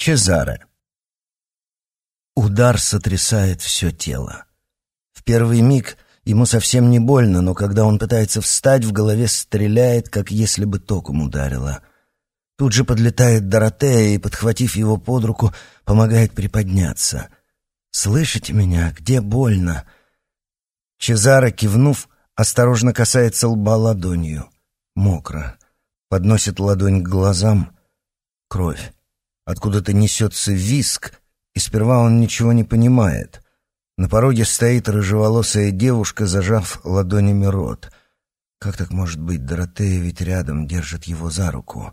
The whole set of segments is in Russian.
Чезаре. Удар сотрясает все тело. В первый миг ему совсем не больно, но когда он пытается встать, в голове стреляет, как если бы током ударило. Тут же подлетает Доротея и, подхватив его под руку, помогает приподняться. «Слышите меня? Где больно?» Чезаро, кивнув, осторожно касается лба ладонью. Мокро. Подносит ладонь к глазам. Кровь. Откуда-то несется виск, и сперва он ничего не понимает. На пороге стоит рыжеволосая девушка, зажав ладонями рот. Как так может быть? Доротея ведь рядом держит его за руку.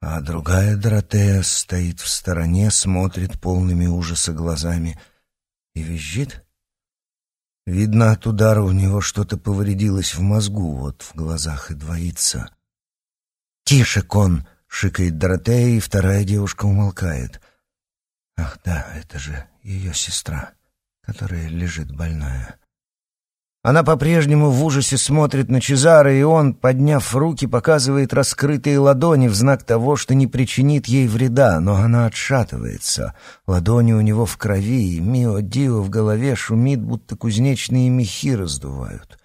А другая Доротея стоит в стороне, смотрит полными ужаса глазами и визжит. Видно, от удара у него что-то повредилось в мозгу, вот в глазах и двоится. «Тише, кон!» Шикает Доротея, и вторая девушка умолкает. Ах да, это же ее сестра, которая лежит больная. Она по-прежнему в ужасе смотрит на Чезаро, и он, подняв руки, показывает раскрытые ладони в знак того, что не причинит ей вреда, но она отшатывается. Ладони у него в крови, и Мио Дио в голове шумит, будто кузнечные мехи раздувают.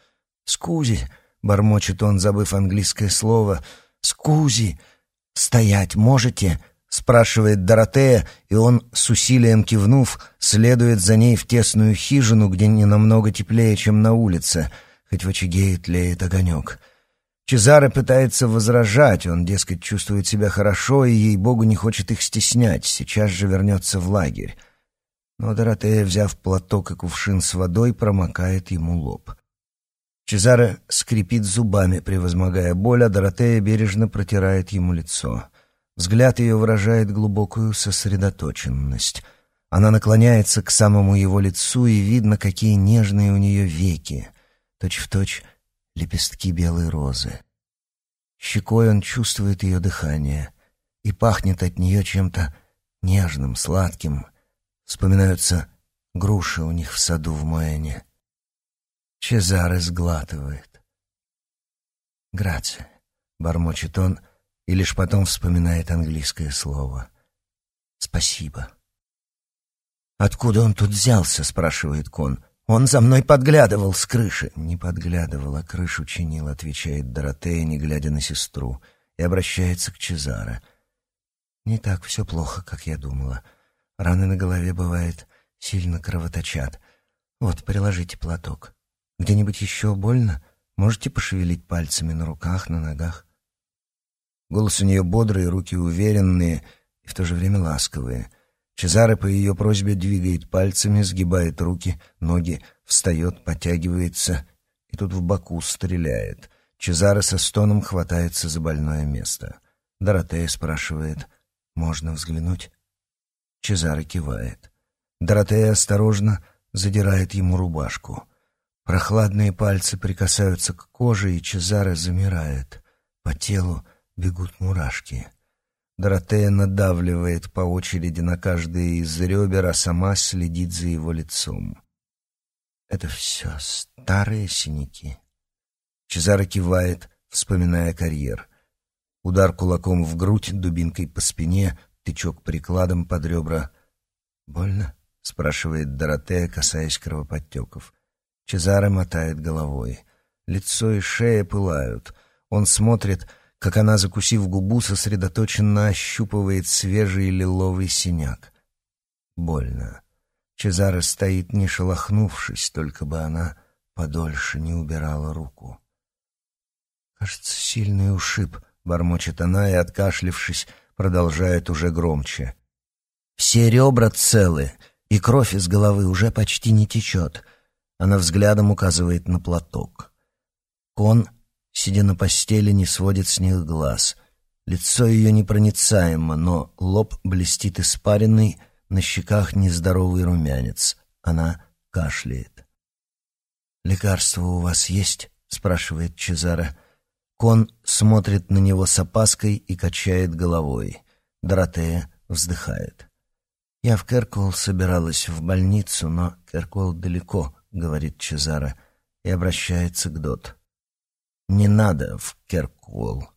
«Скузи!» — бормочет он, забыв английское слово. «Скузи!» «Стоять можете?» — спрашивает Доротея, и он, с усилием кивнув, следует за ней в тесную хижину, где не намного теплее, чем на улице, хоть в очаге и тлеет огонек. Чезаро пытается возражать, он, дескать, чувствует себя хорошо и, ей-богу, не хочет их стеснять, сейчас же вернется в лагерь. Но Доротея, взяв платок и кувшин с водой, промокает ему лоб. Чезаре скрипит зубами, превозмогая боль, а Доротея бережно протирает ему лицо. Взгляд ее выражает глубокую сосредоточенность. Она наклоняется к самому его лицу, и видно, какие нежные у нее веки, точь-в-точь точь лепестки белой розы. Щекой он чувствует ее дыхание, и пахнет от нее чем-то нежным, сладким. Вспоминаются груши у них в саду в Моэне. Чезаре сглатывает. «Грация», — бормочет он, и лишь потом вспоминает английское слово. «Спасибо». «Откуда он тут взялся?» — спрашивает Кон. «Он за мной подглядывал с крыши». «Не подглядывал, а крышу чинил», — отвечает Доротея, не глядя на сестру, и обращается к Чезаре. «Не так все плохо, как я думала. Раны на голове, бывает, сильно кровоточат. Вот, приложите платок». Где-нибудь еще больно? Можете пошевелить пальцами на руках, на ногах?» Голос у нее бодрый, руки уверенные и в то же время ласковые. Чезаре по ее просьбе двигает пальцами, сгибает руки, ноги, встает, подтягивается и тут в боку стреляет. Чезаре со стоном хватается за больное место. Доротея спрашивает, «Можно взглянуть?» Чезаре кивает. Доротея осторожно задирает ему рубашку — Прохладные пальцы прикасаются к коже, и Чезаре замирает. По телу бегут мурашки. Доротея надавливает по очереди на каждый из ребер, а сама следит за его лицом. Это все старые синяки. Чезаро кивает, вспоминая карьер. Удар кулаком в грудь, дубинкой по спине, тычок прикладом под ребра. «Больно?» — спрашивает Доротея, касаясь кровоподтеков. Чезаре мотает головой. Лицо и шея пылают. Он смотрит, как она, закусив губу, сосредоточенно ощупывает свежий лиловый синяк. Больно. Чезаре стоит, не шелохнувшись, только бы она подольше не убирала руку. «Кажется, сильный ушиб», — бормочет она и, откашлившись, продолжает уже громче. «Все ребра целы, и кровь из головы уже почти не течет». Она взглядом указывает на платок. Кон, сидя на постели, не сводит с них глаз. Лицо ее непроницаемо, но лоб блестит испаренный, на щеках нездоровый румянец. Она кашляет. «Лекарство у вас есть?» — спрашивает Чезаре. Кон смотрит на него с опаской и качает головой. Доротея вздыхает. «Я в Керкол собиралась в больницу, но Керкол далеко говорит Чезаро и обращается к Дот. «Не надо в Керкуолл.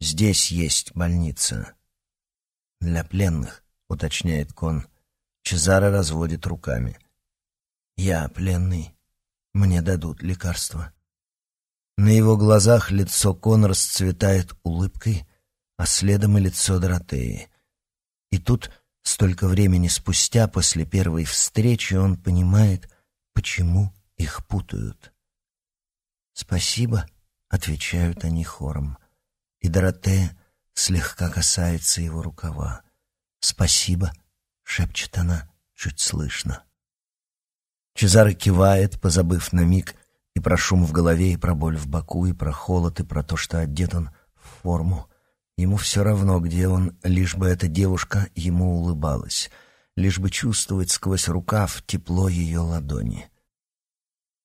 Здесь есть больница». «Для пленных», — уточняет Кон. Чезаро разводит руками. «Я пленный. Мне дадут лекарство». На его глазах лицо Кон расцветает улыбкой, а следом и лицо Доротеи. И тут, столько времени спустя, после первой встречи, он понимает, почему их путают. «Спасибо», — отвечают они хором, и Доротея слегка касается его рукава. «Спасибо», — шепчет она, чуть слышно. Чезаро кивает, позабыв на миг и про шум в голове, и про боль в боку, и про холод, и про то, что одет он в форму. Ему все равно, где он, лишь бы эта девушка ему улыбалась, лишь бы чувствовать сквозь рукав тепло ее ладони.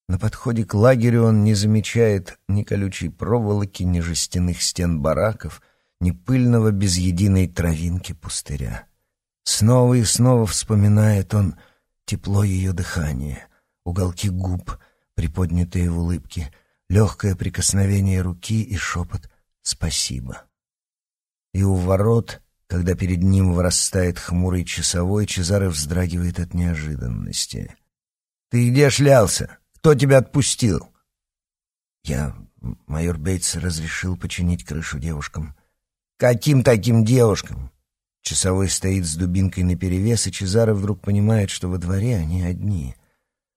На подходе к лагерю он не замечает ни колючей проволоки, ни жестяных стен бараков, ни пыльного без единой травинки пустыря. Снова и снова вспоминает он тепло ее дыхания, уголки губ, приподнятые в улыбке, легкое прикосновение руки и шепот «спасибо». И у ворот, когда перед ним вырастает хмурый часовой, Чезаре вздрагивает от неожиданности. «Ты где шлялся? Кто тебя отпустил?» «Я...» — майор Бейтс разрешил починить крышу девушкам. «Каким таким девушкам?» Часовой стоит с дубинкой наперевес, и Чезаро вдруг понимает, что во дворе они одни.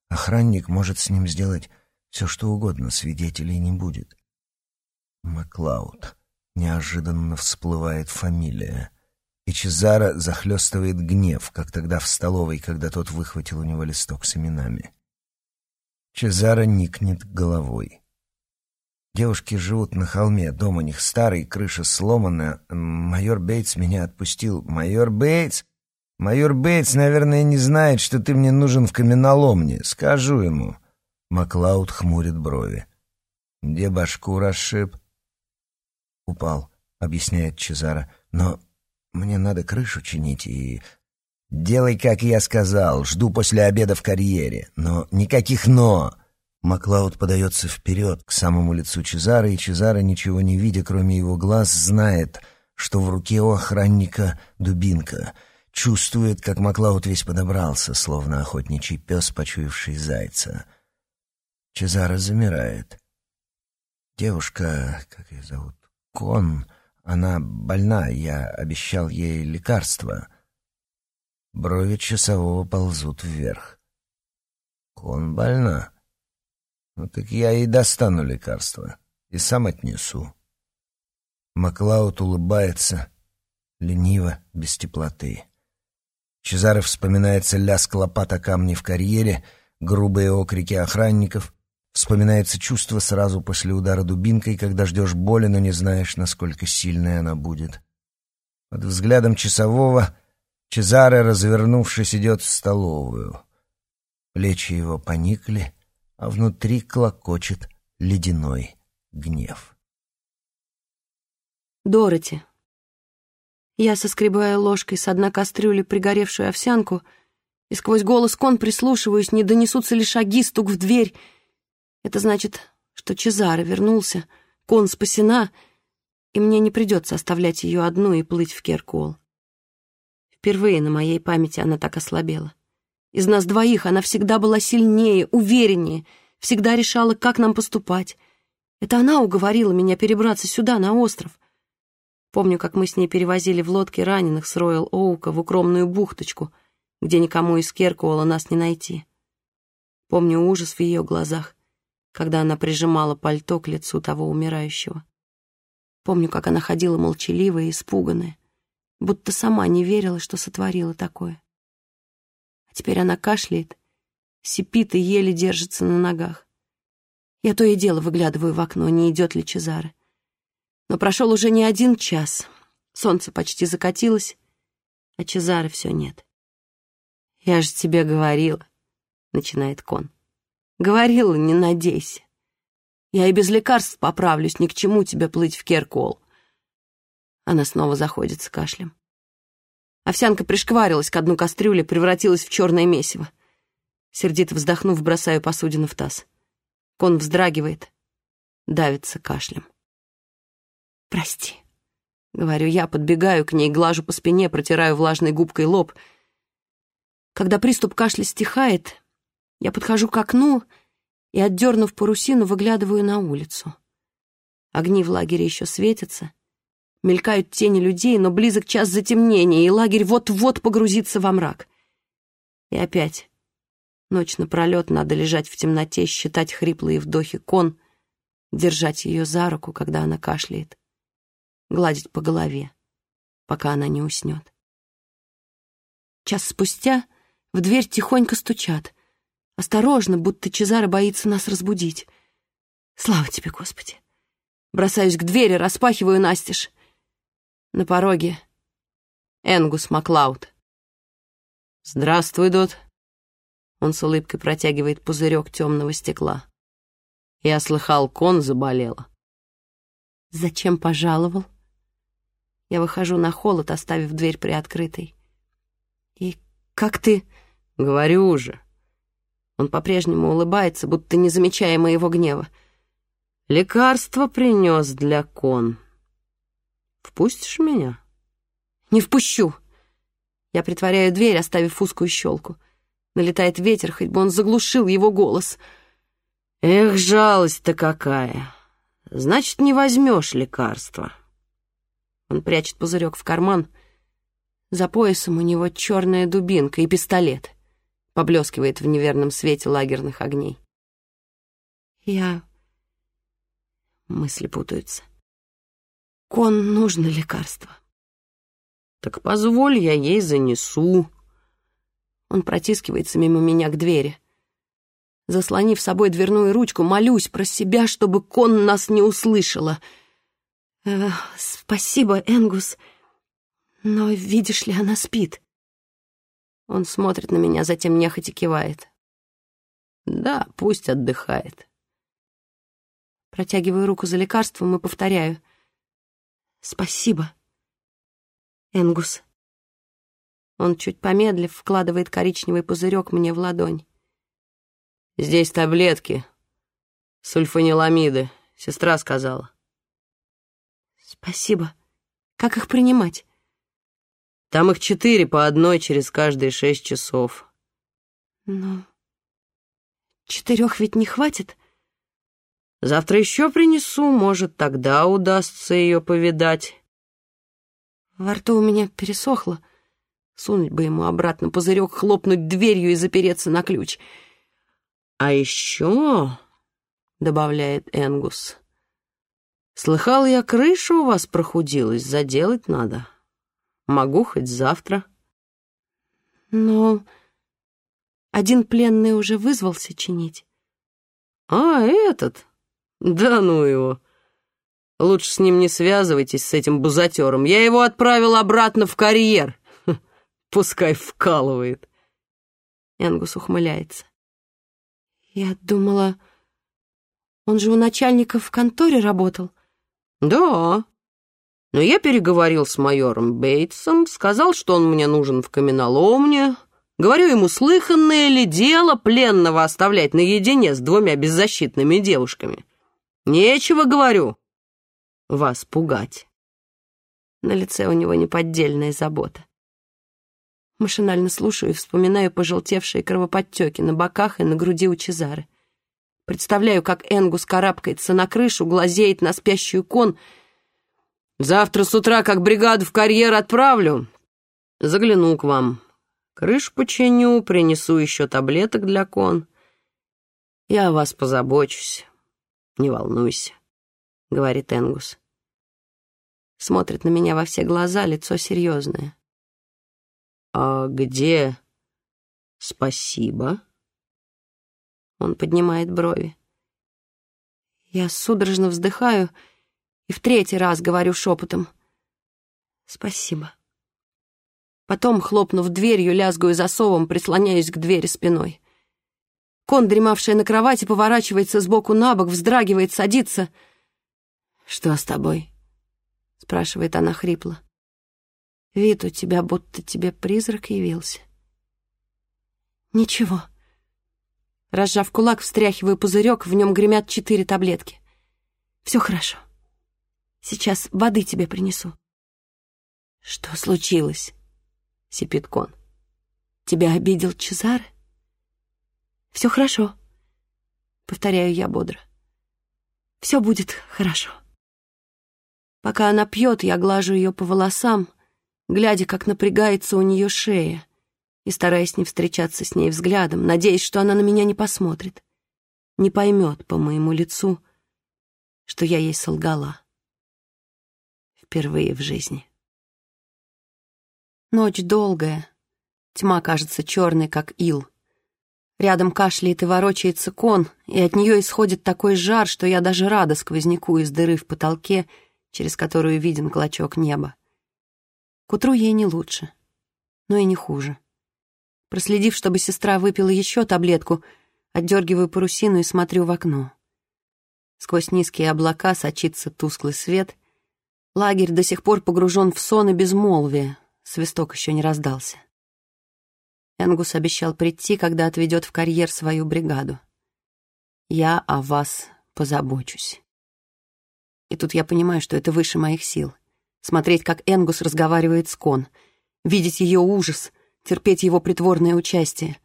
Охранник может с ним сделать все, что угодно, свидетелей не будет. Маклауд. Неожиданно всплывает фамилия. И Чезаро захлестывает гнев, как тогда в столовой, когда тот выхватил у него листок с именами. Чезаро никнет головой. Девушки живут на холме, дом у них старый, крыша сломана. Майор Бейтс меня отпустил. Майор Бейтс? Майор Бейтс, наверное, не знает, что ты мне нужен в каменоломне. Скажу ему. Маклауд хмурит брови. Где башку расшиб? Упал, объясняет Чезаро. Но мне надо крышу чинить и... Делай, как я сказал. Жду после обеда в карьере. Но никаких «но». Маклауд подается вперед, к самому лицу Чезара, и Чезаро, ничего не видя, кроме его глаз, знает, что в руке у охранника дубинка. Чувствует, как Маклауд весь подобрался, словно охотничий пес, почуявший зайца. Чезаро замирает. Девушка, как ее зовут, Кон, она больна, я обещал ей лекарство. Брови часового ползут вверх. Кон больна. Ну так я и достану лекарство и сам отнесу. Маклауд улыбается, лениво, без теплоты. Чезаров вспоминается лязг лопат о камни в карьере, грубые окрики охранников, Вспоминается чувство сразу после удара дубинкой, когда ждешь боли, но не знаешь, насколько сильной она будет. Под взглядом часового Чезаре, развернувшись, идет в столовую. Плечи его поникли, а внутри клокочет ледяной гнев. Дороти. Я соскребаю ложкой с дна кастрюли пригоревшую овсянку и сквозь голос кон прислушиваюсь, не донесутся ли шаги, стук в дверь — это значит, что Чезаро вернулся, Кон спасена, и мне не придется оставлять ее одну и плыть в Керкуол. Впервые на моей памяти она так ослабела. Из нас двоих она всегда была сильнее, увереннее, всегда решала, как нам поступать. Это она уговорила меня перебраться сюда, на остров. Помню, как мы с ней перевозили в лодке раненых с Роyal Оука в укромную бухточку, где никому из Керкуола нас не найти. Помню ужас в ее глазах, когда она прижимала пальто к лицу того умирающего. Помню, как она ходила молчаливая и испуганная, будто сама не верила, что сотворила такое. А теперь она кашляет, сипит и еле держится на ногах. Я то и дело выглядываю в окно, не идет ли Чезаре. Но прошел уже не один час. Солнце почти закатилось, а Чезары все нет. «Я же тебе говорила», — начинает Кон. Говорила, не надейся. Я и без лекарств поправлюсь, ни к чему тебе плыть в Керкол. Она снова заходит с кашлем. Овсянка пришкварилась к дну кастрюли, превратилась в черное месиво. Сердито вздохнув, бросаю посудину в таз. Кон вздрагивает, давится кашлем. «Прости», Говорю я, подбегаю к ней, глажу по спине, протираю влажной губкой лоб. Когда приступ кашля стихает, я подхожу к окну и, отдернув парусину, выглядываю на улицу. Огни в лагере еще светятся, мелькают тени людей, но близок час затемнения, и лагерь вот-вот погрузится во мрак. И опять ночь напролет надо лежать в темноте, считать хриплые вдохи кон, держать ее за руку, когда она кашляет гладить по голове, пока она не уснет. Час спустя в дверь тихонько стучат. Осторожно, будто Чезаро боится нас разбудить. Слава тебе, Господи! Бросаюсь к двери, распахиваю настежь. На пороге Энгус Маклауд. «Здравствуй, Дот». Он с улыбкой протягивает пузырек темного стекла. Я слыхал, кон заболела. «Зачем пожаловал?» Я выхожу на холод, оставив дверь приоткрытой. «И как ты...» «Говорю же». Он по-прежнему улыбается, будто не замечая моего гнева. «Лекарство принес для кон. Впустишь меня?» «Не впущу!» Я притворяю дверь, оставив узкую щелку. Налетает ветер, хоть бы он заглушил его голос. «Эх, жалость-то какая! Значит, не возьмешь лекарства». Он прячет пузырек в карман. За поясом у него черная дубинка и пистолет. Поблескивает в неверном свете лагерных огней. Я... Мысли путаются. Кон нужно лекарство. Так позволь, я ей занесу. Он протискивается мимо меня к двери. Заслонив собой дверную ручку, молюсь про себя, чтобы Кон нас не услышала — Э, «Спасибо, Энгус, но, видишь ли, она спит». Он смотрит на меня, затем нехотя кивает. «Да, пусть отдыхает». Протягиваю руку за лекарством и повторяю. «Спасибо, Энгус». Он, чуть помедлив, вкладывает коричневый пузырек мне в ладонь. «Здесь таблетки. Сульфаниламиды. Сестра сказала». «Спасибо. Как их принимать?» «Там их четыре по одной через каждые шесть часов». «Но четырех ведь не хватит?» «Завтра еще принесу, может, тогда удастся ее повидать». Во рту у меня пересохло. Сунуть бы ему обратно пузырек, хлопнуть дверью и запереться на ключ. «А еще...» — добавляет Энгус. Слыхал я, крыша у вас прохудилась, заделать надо. Могу хоть завтра. Но один пленный уже вызвался чинить. А, этот? Да ну его. Лучше с ним не связывайтесь, с этим бузатером. Я его отправил обратно в карьер. Пускай вкалывает. Энгус ухмыляется. Я думала, он же у начальника в конторе работал. «Да. Но я переговорил с майором Бейтсом, сказал, что он мне нужен в каменоломне. Говорю ему, слыханное ли дело пленного оставлять наедине с двумя беззащитными девушками? Нечего, говорю, вас пугать». На лице у него неподдельная забота. Машинально слушаю и вспоминаю пожелтевшие кровоподтеки на боках и на груди у Чезары. Представляю, как Энгус карабкается на крышу, глазеет на спящую кон. «Завтра с утра, как бригаду в карьер отправлю, загляну к вам. Крышу починю, принесу еще таблеток для кон. Я о вас позабочусь, не волнуйся», — говорит Энгус. Смотрит на меня во все глаза, лицо серьезное. «А где спасибо?» Он поднимает брови. Я судорожно вздыхаю и в третий раз говорю шепотом. «Спасибо». Потом, хлопнув дверью, лязгаю засовом, прислоняюсь к двери спиной. Кон, дремавшая на кровати, поворачивается сбоку на бок, вздрагивает, садится. «Что с тобой?» — спрашивает она хрипло. «Вид у тебя, будто тебе призрак явился». «Ничего», Разжав кулак, встряхиваю пузырек, в нем гремят четыре таблетки. Все хорошо. Сейчас воды тебе принесу. «Что случилось?» — сипит Кон. «Тебя обидел Чезаре?» «Все хорошо», — повторяю я бодро. «Все будет хорошо». Пока она пьет, я глажу ее по волосам, глядя, как напрягается у нее шея, и стараясь не встречаться с ней взглядом, надеясь, что она на меня не посмотрит, не поймет по моему лицу, что я ей солгала. Впервые в жизни. Ночь долгая, тьма кажется черной, как ил. Рядом кашляет и ворочается кон, и от нее исходит такой жар, что я даже рада сквозняку из дыры в потолке, через которую виден клочок неба. К утру ей не лучше, но и не хуже. Проследив, чтобы сестра выпила еще таблетку, отдергиваю парусину и смотрю в окно. Сквозь низкие облака сочится тусклый свет. Лагерь до сих пор погружен в сон и безмолвие. Свисток еще не раздался. Энгус обещал прийти, когда отведет в карьер свою бригаду. «Я о вас позабочусь». И тут я понимаю, что это выше моих сил. Смотреть, как Энгус разговаривает с Кон, видеть ее ужас, терпеть его притворное участие.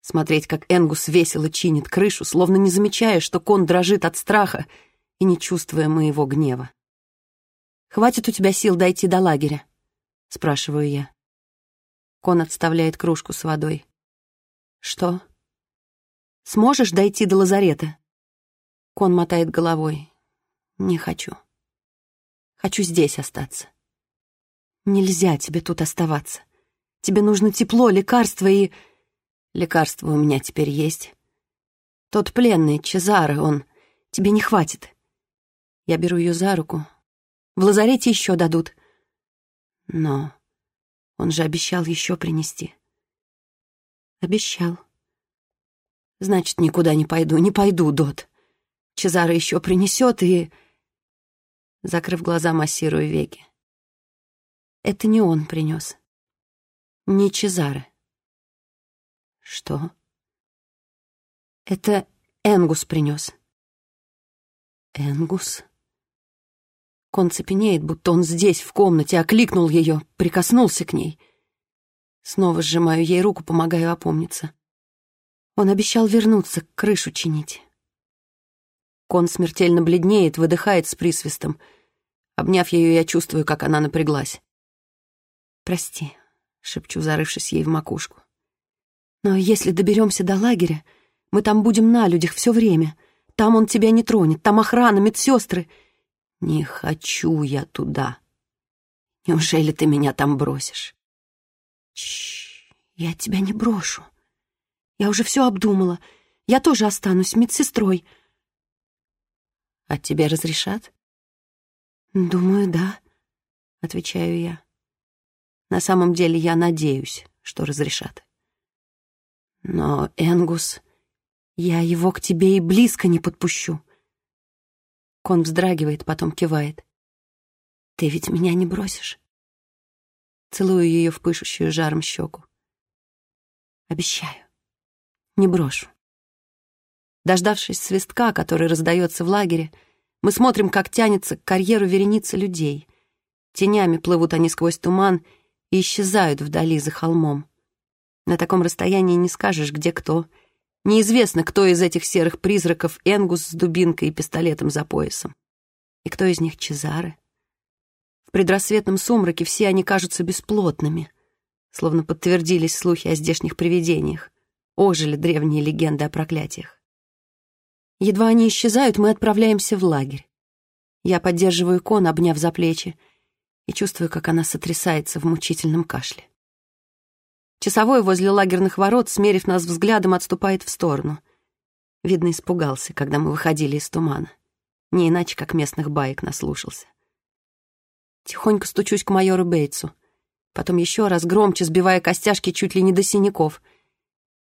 Смотреть, как Энгус весело чинит крышу, словно не замечая, что Кон дрожит от страха и не чувствуя моего гнева. «Хватит у тебя сил дойти до лагеря?» — спрашиваю я. Кон отставляет кружку с водой. «Что? Сможешь дойти до лазарета?» Кон мотает головой. «Не хочу. Хочу здесь остаться. Нельзя тебе тут оставаться. Тебе нужно тепло, лекарства и...» «Лекарства у меня теперь есть. Тот пленный, Чезаро, он... Тебе не хватит». Я беру ее за руку. В лазарете еще дадут. Но он же обещал еще принести. Обещал. Значит, никуда не пойду, не пойду, Дот. Чезаро еще принесет и... Закрыв глаза, массирую веки. Это не он принес. Не Чезаре. Что? Это Энгус принес. Энгус? Кон цепенеет, будто он здесь, в комнате, окликнул ее, прикоснулся к ней. Снова сжимаю ей руку, помогаю опомниться. Он обещал вернуться, крышу чинить. Кон смертельно бледнеет, выдыхает с присвистом. Обняв ее, я чувствую, как она напряглась. «Прости», — шепчу, зарывшись ей в макушку. «Но если доберемся до лагеря, мы там будем на людях все время. Там он тебя не тронет, там охрана, медсестры. Не хочу я туда. Неужели ты меня там бросишь? Чш, я тебя не брошу. Я уже все обдумала. Я тоже останусь медсестрой. А тебе разрешат? Думаю, да, отвечаю я. На самом деле я надеюсь, что разрешат. Но, Энгус, я его к тебе и близко не подпущу. Кон вздрагивает, потом кивает. «Ты ведь меня не бросишь?» Целую ее в пышущую жаром щеку. «Обещаю, не брошу». Дождавшись свистка, который раздается в лагере, мы смотрим, как тянется к карьеру вереница людей. Тенями плывут они сквозь туман и исчезают вдали за холмом. На таком расстоянии не скажешь, где кто — Неизвестно, кто из этих серых призраков Энгус с дубинкой и пистолетом за поясом. И кто из них Чезаре. В предрассветном сумраке все они кажутся бесплотными, словно подтвердились слухи о здешних привидениях, ожили древние легенды о проклятиях. Едва они исчезают, мы отправляемся в лагерь. Я поддерживаю кон, обняв за плечи, и чувствую, как она сотрясается в мучительном кашле. Часовой возле лагерных ворот, смерив нас взглядом, отступает в сторону. Видно, испугался, когда мы выходили из тумана. Не иначе, как местных баек наслушался. Тихонько стучусь к майору Бейтсу. Потом еще раз громче, сбивая костяшки чуть ли не до синяков.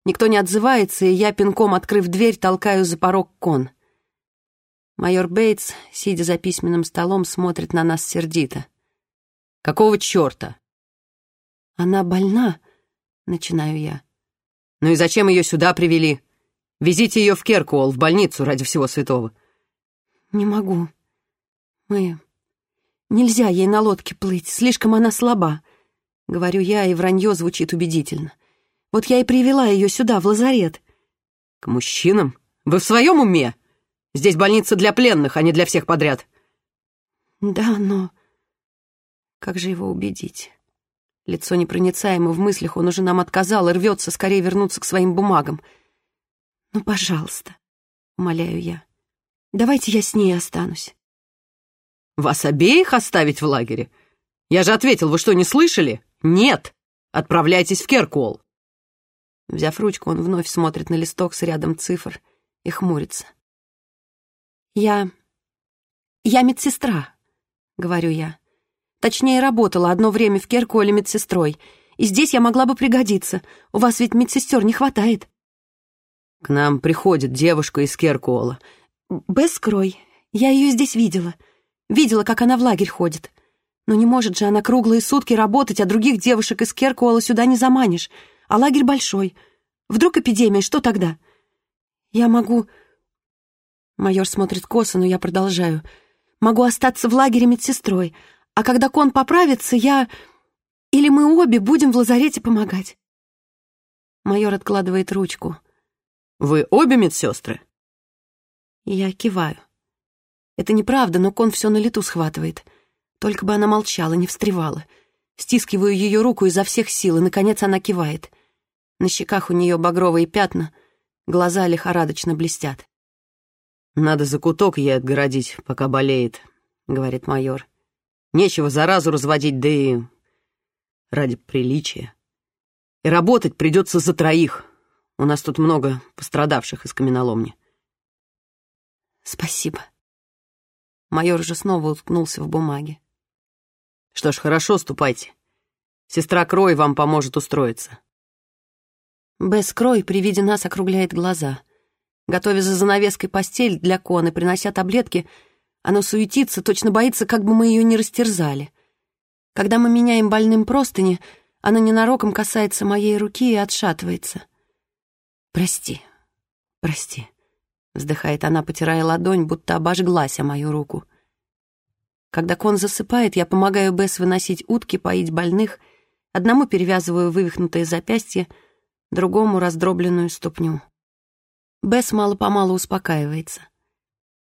Никто не отзывается, и я, пинком открыв дверь, толкаю за порог кон. Майор Бейтс, сидя за письменным столом, смотрит на нас сердито. «Какого черта?» «Она больна», начинаю я. «Ну и зачем ее сюда привели? Везите ее в Керкуолл, в больницу, ради всего святого». «Не могу. Мы Нельзя ей на лодке плыть, слишком она слаба. Говорю я, и вранье звучит убедительно. Вот я и привела ее сюда, в лазарет. К мужчинам? Вы в своем уме? Здесь больница для пленных, а не для всех подряд. Да, но... Как же его убедить? Лицо непроницаемо в мыслях, он уже нам отказал и рвется скорее вернуться к своим бумагам. «Ну, пожалуйста», — умоляю я, — «давайте я с ней останусь». «Вас обеих оставить в лагере? Я же ответил, вы что, не слышали? Нет! Отправляйтесь в Керкуолл!» Взяв ручку, он вновь смотрит на листок с рядом цифр и хмурится. «Я... я медсестра», — говорю я. Точнее, работала одно время в Керкуоле медсестрой, и здесь я могла бы пригодиться. У вас ведь медсестер не хватает. К нам приходит девушка из Керкуола. Без скрой. Я ее здесь видела. Видела, как она в лагерь ходит. Но не может же она круглые сутки работать, а других девушек из Керкуола сюда не заманишь. А лагерь большой. Вдруг эпидемия, что тогда? Я могу... Майор смотрит косо, но я продолжаю. Могу остаться в лагере медсестрой, а когда кон поправится, я... Или мы обе будем в лазарете помогать. Майор откладывает ручку. Вы обе медсестры? Я киваю. Это неправда, но кон все на лету схватывает. Только бы она молчала, не встревала. Стискиваю ее руку изо всех сил, и, наконец, она кивает. На щеках у нее багровые пятна, глаза лихорадочно блестят. «Надо закуток ей отгородить, пока болеет», — говорит майор. Нечего заразу разводить, да и ради приличия. И работать придется за троих. У нас тут много пострадавших из каменоломни. Спасибо. Майор уже снова уткнулся в бумаге. Что ж, хорошо, ступайте. Сестра Крой вам поможет устроиться. Бесс Крой при виде нас округляет глаза. Готовя за занавеской постель для Коны, принося таблетки — оно суетится, точно боится, как бы мы ее не растерзали. Когда мы меняем больным простыни, оно ненароком касается моей руки и отшатывается. «Прости, прости», — вздыхает она, потирая ладонь, будто обожглась о мою руку. Когда кон засыпает, я помогаю Бесс выносить утки, поить больных, одному перевязываю вывихнутое запястье, другому — раздробленную ступню. Бесс мало-помалу успокаивается.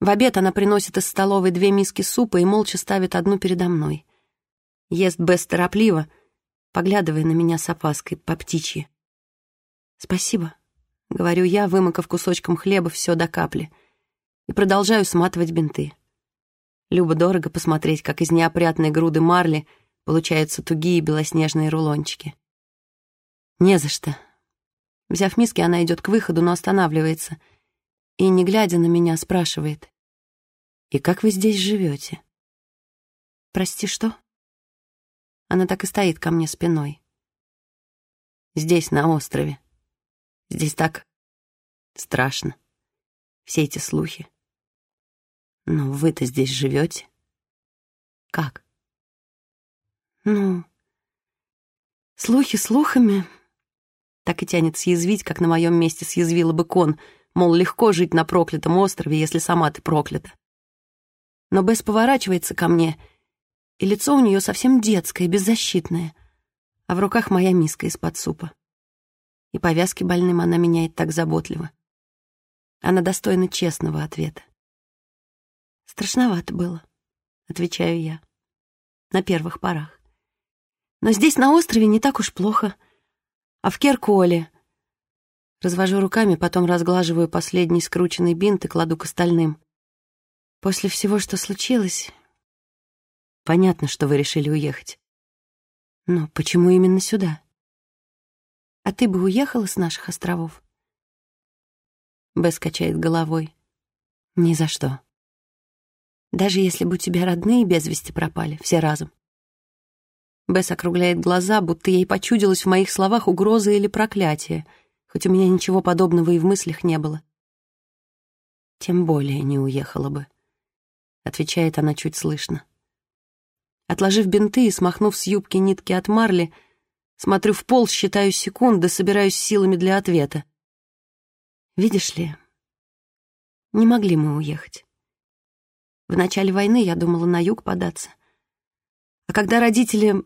В обед она приносит из столовой две миски супа и молча ставит одну передо мной. Ест Бесс торопливо, поглядывая на меня с опаской, по птичьи. «Спасибо», — говорю я, вымокав кусочком хлеба все до капли, и продолжаю сматывать бинты. Любо дорого посмотреть, как из неопрятной груды марли получаются тугие белоснежные рулончики. «Не за что». Взяв миски, она идет к выходу, но останавливается — и, не глядя на меня, спрашивает. «И как вы здесь живете?» «Прости, что?» Она так и стоит ко мне спиной. «Здесь, на острове. Здесь так страшно. Все эти слухи. Но вы-то здесь живете? Как?» «Ну, слухи слухами...» Так и тянет съязвить, как на моем месте съязвила бы кон — Мол, легко жить на проклятом острове, если сама ты проклята. Но Бесс поворачивается ко мне, и лицо у нее совсем детское, беззащитное, а в руках моя миска из-под супа. И повязки больным она меняет так заботливо. Она достойна честного ответа. «Страшновато было», — отвечаю я, — «на первых порах. Но здесь, на острове, не так уж плохо. А в Керкуоле Развожу руками, потом разглаживаю последний скрученный бинт и кладу к остальным. После всего, что случилось, понятно, что вы решили уехать. Но почему именно сюда? А ты бы уехала с наших островов? Бесс качает головой. Ни за что. Даже если бы у тебя родные без вести пропали, все разом. Бесс округляет глаза, будто ей почудилось в моих словах угроза или проклятие — хоть у меня ничего подобного и в мыслях не было. Тем более не уехала бы, отвечает она чуть слышно. Отложив бинты и смахнув с юбки нитки от марли, смотрю в пол, считаю секунды, собираюсь силами для ответа. Видишь ли, не могли мы уехать. В начале войны я думала на юг податься, А когда родители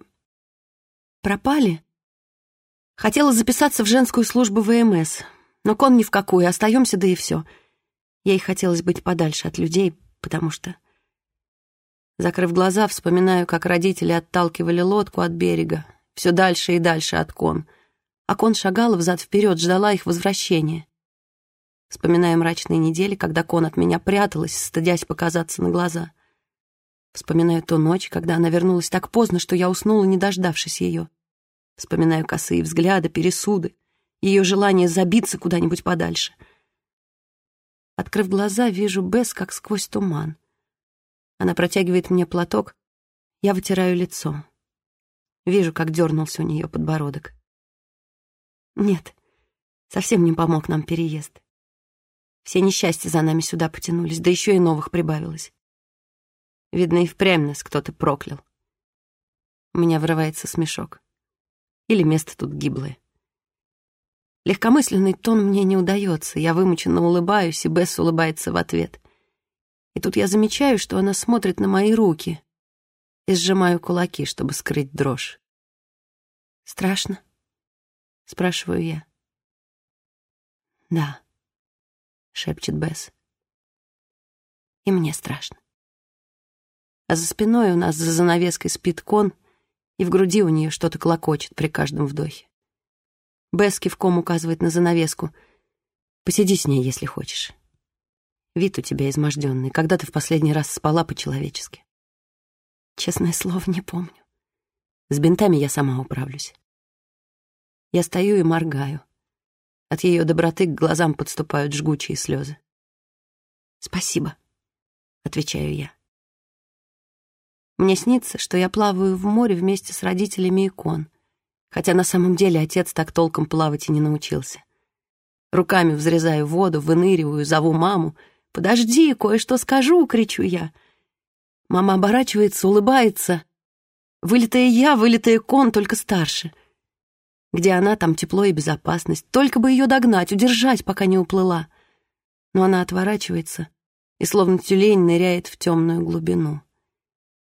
пропали, хотела записаться в женскую службу ВМС, но кон ни в какую, остаемся, да и все. Ей хотелось быть подальше от людей, потому что... Закрыв глаза, вспоминаю, как родители отталкивали лодку от берега, все дальше и дальше от кон. А кон шагала взад-вперед, ждала их возвращения. Вспоминаю мрачные недели, когда кон от меня пряталась, стыдясь показаться на глаза. Вспоминаю ту ночь, когда она вернулась так поздно, что я уснула, не дождавшись ее. Вспоминаю косые взгляды, пересуды, ее желание забиться куда-нибудь подальше. Открыв глаза, вижу Бесс как сквозь туман. Она протягивает мне платок, я вытираю лицо. Вижу, как дернулся у нее подбородок. Нет, совсем не помог нам переезд. Все несчастья за нами сюда потянулись, да еще и новых прибавилось. Видно, и впрямь нас кто-то проклял. У меня вырывается смешок. Или место тут гиблое. Легкомысленный тон мне не удается. Я вымученно улыбаюсь, и Бесс улыбается в ответ. И тут я замечаю, что она смотрит на мои руки и сжимаю кулаки, чтобы скрыть дрожь. «Страшно?» — спрашиваю я. «Да», — шепчет Бесс. «И мне страшно». А за спиной у нас за занавеской спит кон, и в груди у нее что-то клокочет при каждом вдохе. Бесс кивком указывает на занавеску. «Посиди с ней, если хочешь». Вид у тебя изможденный. Когда ты в последний раз спала по-человечески? Честное слово, не помню. С бинтами я сама управлюсь. Я стою и моргаю. От ее доброты к глазам подступают жгучие слезы. «Спасибо», — отвечаю я. Мне снится, что я плаваю в море вместе с родителями икон, хотя на самом деле отец так толком плавать и не научился. Руками взрезаю воду, выныриваю, зову маму — «Подожди, кое-что скажу!» — кричу я. Мама оборачивается, улыбается. Вылитая я, вылитая кон, только старше. Где она, там тепло и безопасность. Только бы ее догнать, удержать, пока не уплыла. Но она отворачивается и, словно тюлень, ныряет в темную глубину.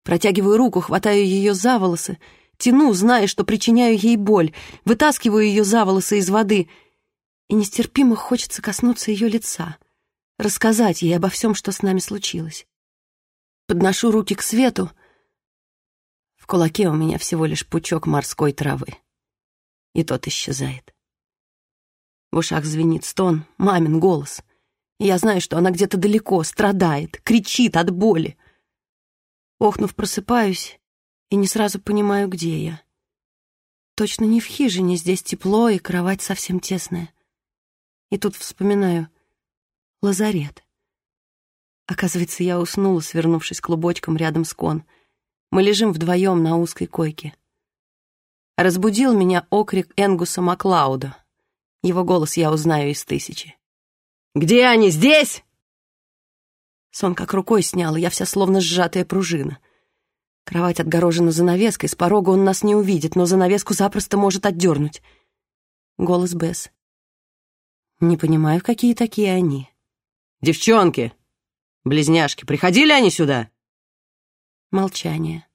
Протягиваю руку, хватаю ее за волосы, тяну, зная, что причиняю ей боль, вытаскиваю ее за волосы из воды, и нестерпимо хочется коснуться ее лица — рассказать ей обо всем, что с нами случилось. Подношу руки к свету. В кулаке у меня всего лишь пучок морской травы. И тот исчезает. В ушах звенит стон, мамин голос. И я знаю, что она где-то далеко, страдает, кричит от боли. Охнув, просыпаюсь и не сразу понимаю, где я. Точно не в хижине, здесь тепло и кровать совсем тесная. И тут вспоминаю — лазарет. Оказывается, я уснула, свернувшись клубочком рядом с кон. Мы лежим вдвоем на узкой койке. Разбудил меня окрик Энгуса Маклауда. Его голос я узнаю из тысячи. «Где они? Здесь?» Сон как рукой снял, я вся словно сжатая пружина. Кровать отгорожена занавеской, с порога он нас не увидит, но занавеску запросто может отдернуть. Голос Бесс. «Не понимаю, какие такие они». Девчонки! Близняшки, приходили они сюда?» Молчание.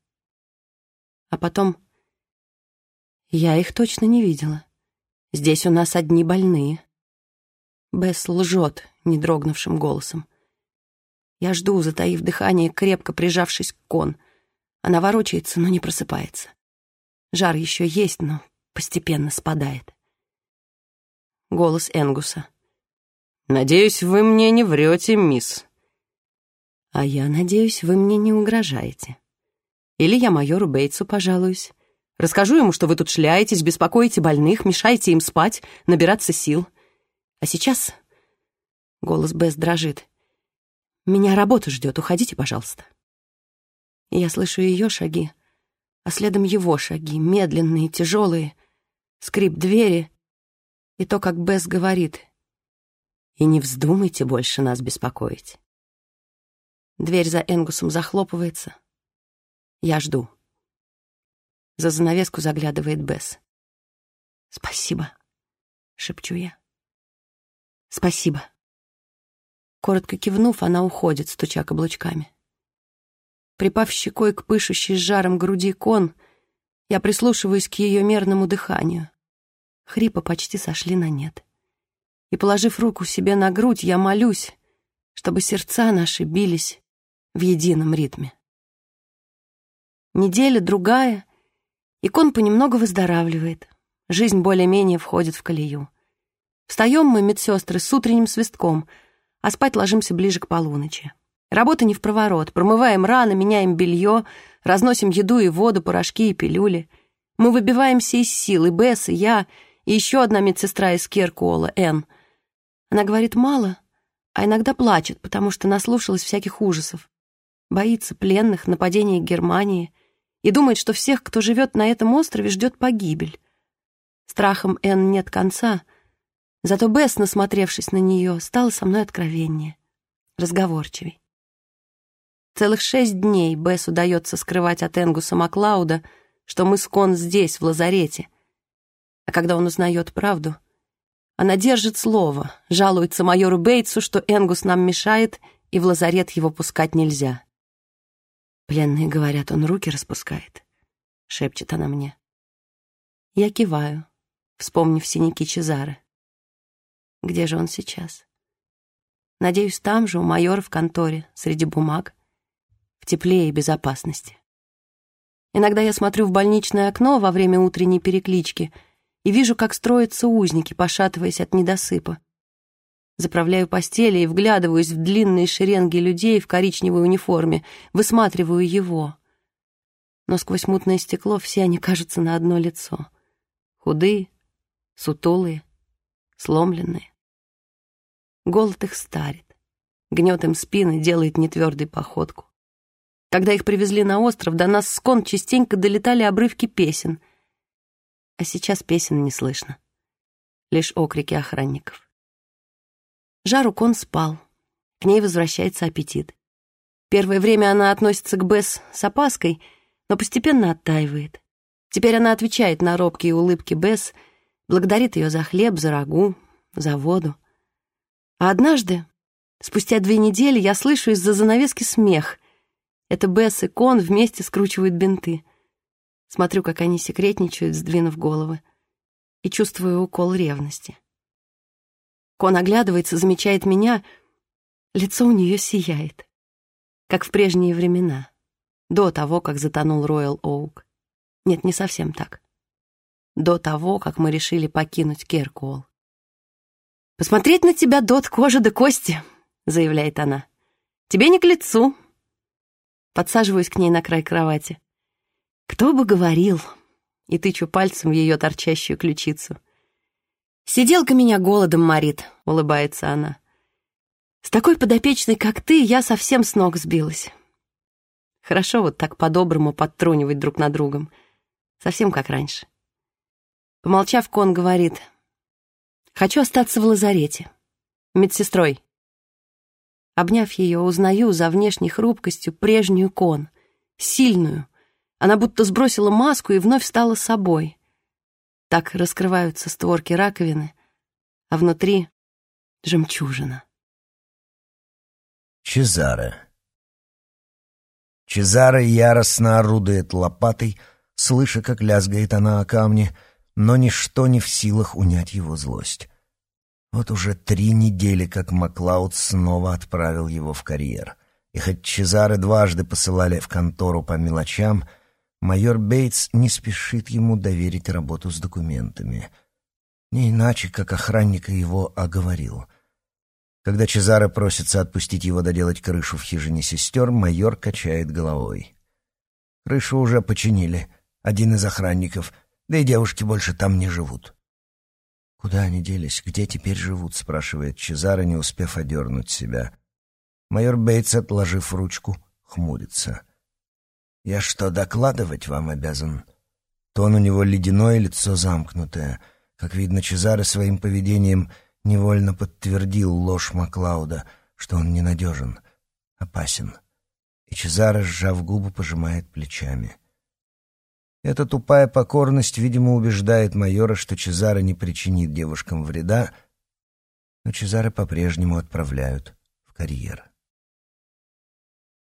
А потом... Я их точно не видела. Здесь у нас одни больные. Бесс лжет недрогнувшим голосом. Я жду, затаив дыхание, крепко прижавшись к кон. Она ворочается, но не просыпается. Жар еще есть, но постепенно спадает. Голос Энгуса. Надеюсь, вы мне не врете, мисс. А я надеюсь, вы мне не угрожаете. Или я майору Бейтсу пожалуюсь. Расскажу ему, что вы тут шляетесь, беспокоите больных, мешаете им спать, набираться сил. А сейчас... Голос Бесс дрожит. «Меня работа ждет, уходите, пожалуйста». Я слышу ее шаги, а следом его шаги, медленные, тяжелые, скрип двери и то, как Бесс говорит и не вздумайте больше нас беспокоить. Дверь за Энгусом захлопывается. Я жду. За занавеску заглядывает Бесс. «Спасибо», — шепчу я. «Спасибо». Коротко кивнув, она уходит, стуча каблучками. Припав щекой к пышущей с жаром груди кон, я прислушиваюсь к ее мерному дыханию. Хрипы почти сошли на нет. И, положив руку себе на грудь, я молюсь, чтобы сердца наши бились в едином ритме. Неделя, другая, и кон понемногу выздоравливает. Жизнь более-менее входит в колею. Встаем мы, медсестры, с утренним свистком, а спать ложимся ближе к полуночи. Работа не в проворот. Промываем раны, меняем белье, разносим еду и воду, порошки и пилюли. Мы выбиваемся из сил, и Бесс, и я, и еще одна медсестра из Керкуола, Энн. Она говорит мало, а иногда плачет, потому что наслушалась всяких ужасов. Боится пленных, нападений Германии и думает, что всех, кто живет на этом острове, ждет погибель. Страхом Энн нет конца, зато Бесс, насмотревшись на нее, стала со мной откровеннее, разговорчивей. Целых шесть дней Бесс удается скрывать от Энгуса Маклауда, что мы с Кон здесь, в лазарете. А когда он узнает правду, она держит слово, жалуется майору Бейтсу, что Энгус нам мешает, и в лазарет его пускать нельзя. Пленные говорят, он руки распускает, шепчет она мне. Я киваю, вспомнив синяки Чезары. Где же он сейчас? Надеюсь, там же, у майора в конторе, среди бумаг, в тепле и безопасности. Иногда я смотрю в больничное окно во время утренней переклички и вижу, как строятся узники, пошатываясь от недосыпа. Заправляю постели и вглядываюсь в длинные шеренги людей в коричневой униформе, высматриваю его. Но сквозь мутное стекло все они кажутся на одно лицо. Худые, сутулые, сломленные. Голод их старит, гнет им спины, делает нетвердой походку. Когда их привезли на остров, до нас с частенько долетали обрывки песен. А сейчас песен не слышно. Лишь окрики охранников. Жару Кон спал. К ней возвращается аппетит. Первое время она относится к Бесс с опаской, но постепенно оттаивает. Теперь она отвечает на робкие улыбки Бесс, благодарит ее за хлеб, за рагу, за воду. А однажды, спустя две недели, я слышу из-за занавески смех. Это Бесс и Кон вместе скручивают бинты. Смотрю, как они секретничают, сдвинув головы, и чувствую укол ревности. Кон оглядывается, замечает меня. Лицо у нее сияет, как в прежние времена, до того, как затонул Роyal Оук. Нет, не совсем так. До того, как мы решили покинуть Керкуолл. «Посмотреть на тебя, Дот, кожа до кости», — заявляет она. «Тебе не к лицу, Подсаживаюсь к ней на край кровати. «Кто бы говорил?» И тычу пальцем в ее торчащую ключицу. «Сиделка меня голодом морит», — улыбается она. «С такой подопечной, как ты, я совсем с ног сбилась». Хорошо вот так по-доброму подтрунивать друг на другом. Совсем как раньше. Помолчав, Кон говорит, «Хочу остаться в лазарете. Медсестрой». Обняв ее, узнаю за внешней хрупкостью прежнюю кон, сильную. Она будто сбросила маску и вновь стала собой. Так раскрываются створки раковины, а внутри — жемчужина. Чезаре Чезаре яростно орудует лопатой, слыша, как лязгает она о камни, но ничто не в силах унять его злость. Вот уже три недели, как Маклауд снова отправил его в карьер. И хоть Чезары дважды посылали в контору по мелочам, майор Бейтс не спешит ему доверить работу с документами. Не иначе, как охранника его оговорил. Когда Чезаре просится отпустить его доделать крышу в хижине сестер, майор качает головой. Крышу уже починили, один из охранников, да и девушки больше там не живут. «Куда они делись? Где теперь живут?» — спрашивает Чезаро, не успев одернуть себя. Майор Бейтс, отложив ручку, хмурится. «Я что, докладывать вам обязан?» Тон у него ледяное, лицо замкнутое. Как видно, Чезаро своим поведением невольно подтвердил ложь Маклауда, что он ненадежен, опасен. И Чезаро, сжав губы, пожимает плечами. Эта тупая покорность, видимо, убеждает майора, что Чезаро не причинит девушкам вреда, но Чезаро по-прежнему отправляют в карьер.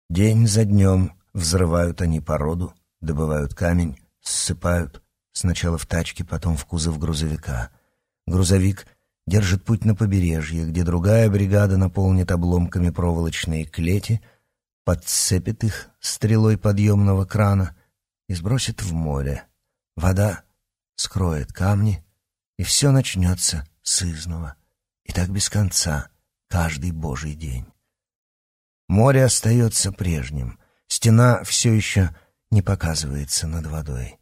День за днем взрывают они породу, добывают камень, ссыпают сначала в тачке, потом в кузов грузовика. Грузовик держит путь на побережье, где другая бригада наполнит обломками проволочные клети, подцепит их стрелой подъемного крана и сбросит в море. Вода скроет камни, и все начнется с изного. И так без конца, каждый божий день. Море остается прежним, стена все еще не показывается над водой.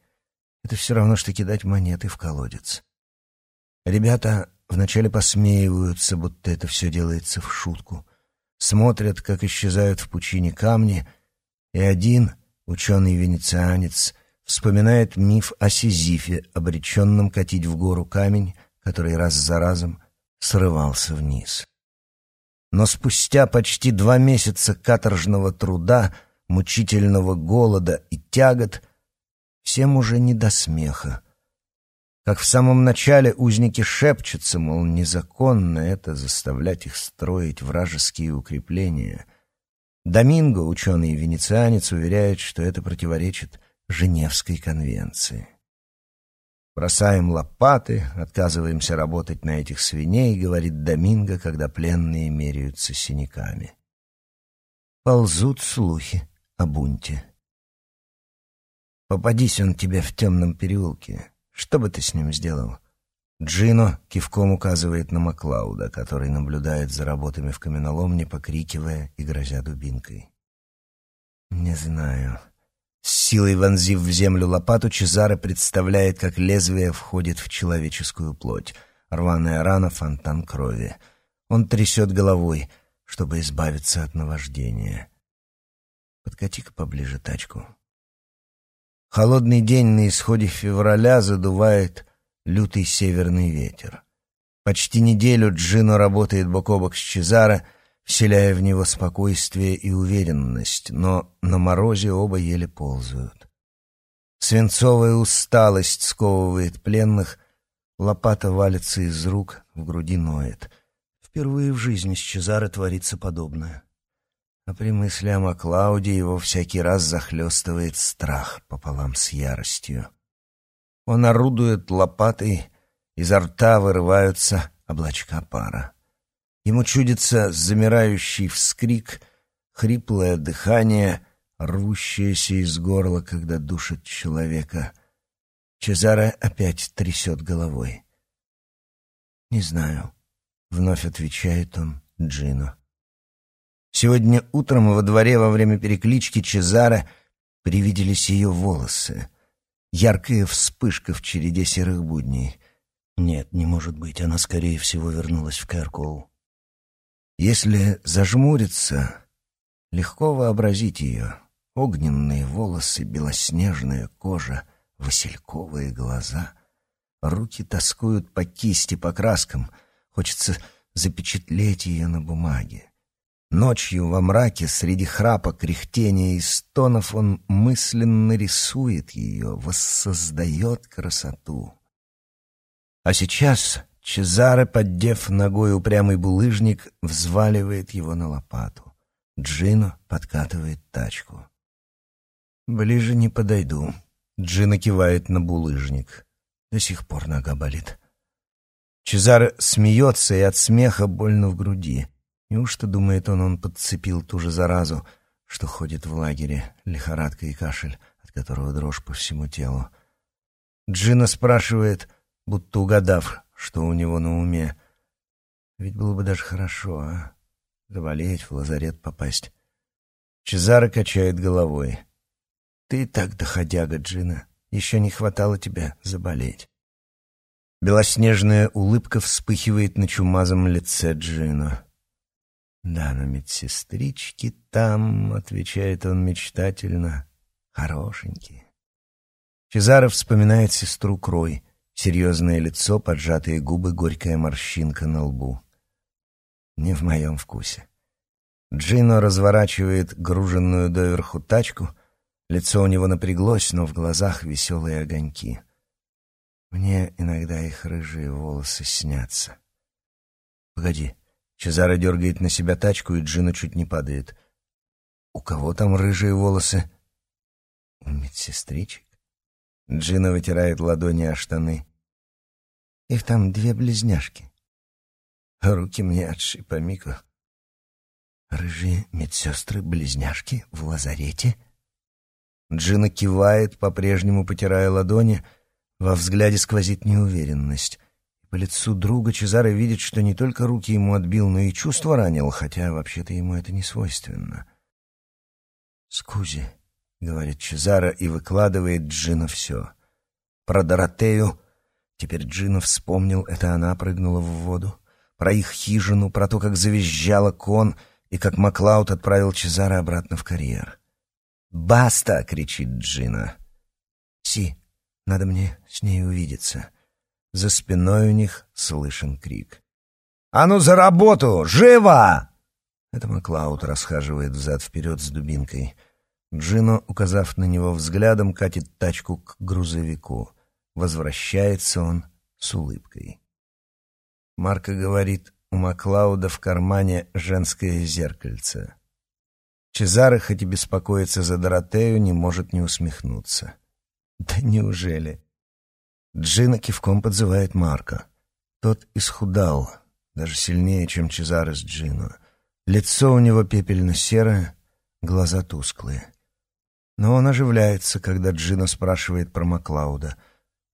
Это все равно, что кидать монеты в колодец. Ребята вначале посмеиваются, будто это все делается в шутку. Смотрят, как исчезают в пучине камни, и один, ученый-венецианец, вспоминает миф о Сизифе, обреченном катить в гору камень, который раз за разом срывался вниз. Но спустя почти два месяца каторжного труда, мучительного голода и тягот всем уже не до смеха. Как в самом начале узники шепчутся, мол, незаконно это заставлять их строить вражеские укрепления. Доминго, ученый венецианец, уверяет, что это противоречит Женевской конвенции. Бросаем лопаты, отказываемся работать на этих свиней, говорит Доминго, когда пленные меряются синяками. Ползут слухи о бунте. Попадись он тебе в темном переулке, что бы ты с ним сделал? Джино кивком указывает на Маклауда, который наблюдает за работами в каменоломне, покрикивая и грозя дубинкой. «Не знаю», с силой вонзив в землю лопату, Чезаре представляет, как лезвие входит в человеческую плоть. Рваная рана, фонтан крови. Он трясет головой, чтобы избавиться от наваждения. Подкати-ка поближе тачку. Холодный день на исходе февраля задувает лютый северный ветер. Почти неделю Джино работает бок о бок с Чезаро — вселяя в него спокойствие и уверенность, но на морозе оба еле ползают. Свинцовая усталость сковывает пленных, лопата валится из рук, в груди ноет. Впервые в жизни с Чезаро творится подобное. А при мысли о Маклауде его всякий раз захлестывает страх пополам с яростью. Он орудует лопатой, изо рта вырываются облачка пара. Ему чудится замирающий вскрик, хриплое дыхание, рвущееся из горла, когда душит человека. Чезаре опять трясет головой. «Не знаю», — вновь отвечает он Джино. Сегодня утром во дворе во время переклички Чезаре привиделись ее волосы. Яркая вспышка в череде серых будней. Нет, не может быть, она, скорее всего, вернулась в Кэркоу. Если зажмуриться, легко вообразить ее. Огненные волосы, белоснежная кожа, васильковые глаза. Руки тоскуют по кисти, по краскам. Хочется запечатлеть ее на бумаге. Ночью во мраке, среди храпа, кряхтения и стонов, он мысленно рисует ее, воссоздает красоту. А сейчас Чезаре, поддев ногой упрямый булыжник, взваливает его на лопату. Джино подкатывает тачку. «Ближе не подойду». Джино кивает на булыжник. До сих пор нога болит. Чезаре смеется, и от смеха больно в груди. Неужто, думает он, он подцепил ту же заразу, что ходит в лагере, лихорадка и кашель, от которого дрожь по всему телу. Джина спрашивает, будто угадав, что у него на уме. Ведь было бы даже хорошо, а? Заболеть, в лазарет попасть. Чезаро качает головой. Ты и так доходяга, Джина. Еще не хватало тебя заболеть. Белоснежная улыбка вспыхивает на чумазом лице Джина. «Да, но медсестрички там», — отвечает он мечтательно, — «хорошенькие». Чезаро вспоминает сестру Крой — Серьезное лицо, поджатые губы, горькая морщинка на лбу. Не в моем вкусе. Джино разворачивает груженную доверху тачку. Лицо у него напряглось, но в глазах веселые огоньки. Мне иногда их рыжие волосы снятся. Погоди. Чезаро дергает на себя тачку, и Джино чуть не падает. У кого там рыжие волосы? у медсестричек. Джина вытирает ладони о штаны. Их там две близняшки. Руки мне отшиб Мику. Рыжие медсестры-близняшки в лазарете? Джина кивает, по-прежнему потирая ладони. Во взгляде сквозит неуверенность. По лицу друга Чезаро видит, что не только руки ему отбил, но и чувства ранил, хотя вообще-то ему это не свойственно. «Скузи», — говорит Чезаро и выкладывает Джина все. Про Доротею. Теперь Джина вспомнил, это она прыгнула в воду. Про их хижину, про то, как завизжала кон, и как Маклауд отправил Чезаро обратно в карьер. «Баста!» — кричит Джина. «Си, надо мне с ней увидеться». За спиной у них слышен крик. «А ну за работу! Живо!» Это Маклауд расхаживает взад-вперед с дубинкой. Джино, указав на него взглядом, катит тачку к грузовику. Возвращается он с улыбкой. Марка говорит, у Маклауда в кармане женское зеркальце. Чезаре, хоть и беспокоится за Доротею, не может не усмехнуться. Да неужели? Джина кивком подзывает Марка. Тот исхудал, даже сильнее, чем Чезаре с Джино. Лицо у него пепельно-серое, глаза тусклые. Но он оживляется, когда Джина спрашивает про Маклауда.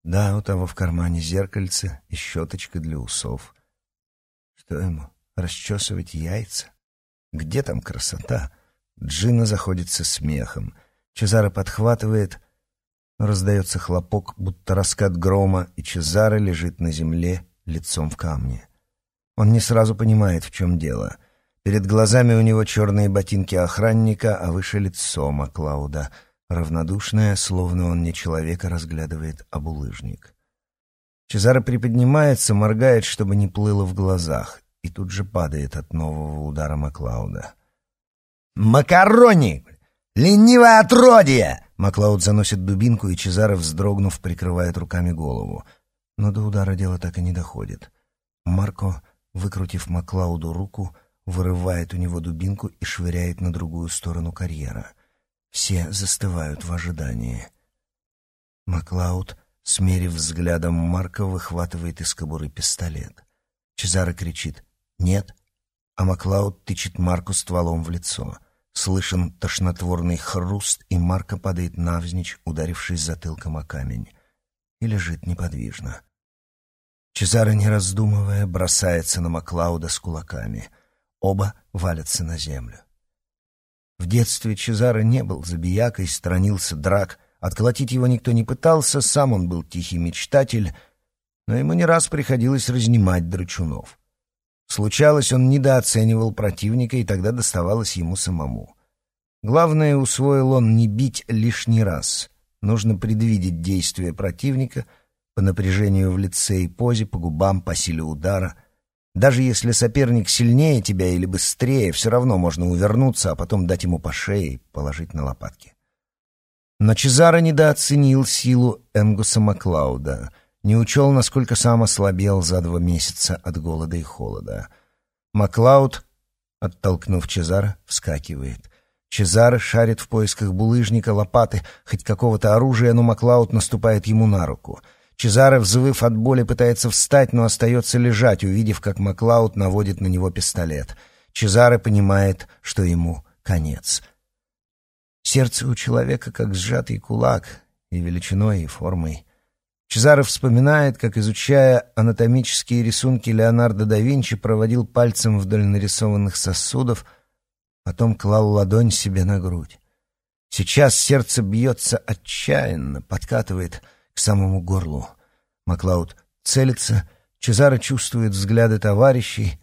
Да, у того в кармане зеркальце и щеточка для усов. Что ему, расчесывать яйца? Где там красота? Джина заходится смехом. Чезаро подхватывает, раздается хлопок, будто раскат грома, и Чезаро лежит на земле, лицом в камне. Он не сразу понимает, в чем дело. Перед глазами у него черные ботинки охранника, а выше лицо Маклауда, равнодушное, словно он не человека разглядывает, а булыжник. Чезаро приподнимается, моргает, чтобы не плыло в глазах, и тут же падает от нового удара Маклауда. «Макарони! Ленивое отродье!» Маклауд заносит дубинку, и Чезаро, вздрогнув, прикрывает руками голову. Но до удара дело так и не доходит. Марко, выкрутив Маклауду руку, вырывает у него дубинку и швыряет на другую сторону карьера. Все застывают в ожидании. Маклауд Смерив взглядом Марка, выхватывает из кобуры пистолет. Чезаро кричит «Нет!», а Маклауд тычет Марку стволом в лицо. Слышен тошнотворный хруст, и Марка падает навзничь, ударившись затылком о камень. И лежит неподвижно. Чезаро, не раздумывая, бросается на Маклауда с кулаками. Оба валятся на землю. В детстве Чезаро не был забиякой, сторонился драк — Отколотить его никто не пытался, сам он был тихий мечтатель, но ему не раз приходилось разнимать драчунов. Случалось, он недооценивал противника, и тогда доставалось ему самому. Главное, усвоил он не бить лишний раз. Нужно предвидеть действия противника по напряжению в лице и позе, по губам, по силе удара. Даже если соперник сильнее тебя или быстрее, все равно можно увернуться, а потом дать ему по шее и положить на лопатки. Но Чезаро недооценил силу Энгуса Маклауда, не учел, насколько сам ослабел за два месяца от голода и холода. Маклауд, оттолкнув Чезаро, вскакивает. Чезаро шарит в поисках булыжника, лопаты, хоть какого-то оружия, но Маклауд наступает ему на руку. Чезаро, взвыв от боли, пытается встать, но остается лежать, увидев, как Маклауд наводит на него пистолет. Чезаро понимает, что ему конец — Сердце у человека как сжатый кулак, и величиной, и формой. Чезаро вспоминает, как, изучая анатомические рисунки Леонардо да Винчи, проводил пальцем вдоль нарисованных сосудов, потом клал ладонь себе на грудь. Сейчас сердце бьется отчаянно, подкатывает к самому горлу. Маклауд целится, Чезаро чувствует взгляды товарищей,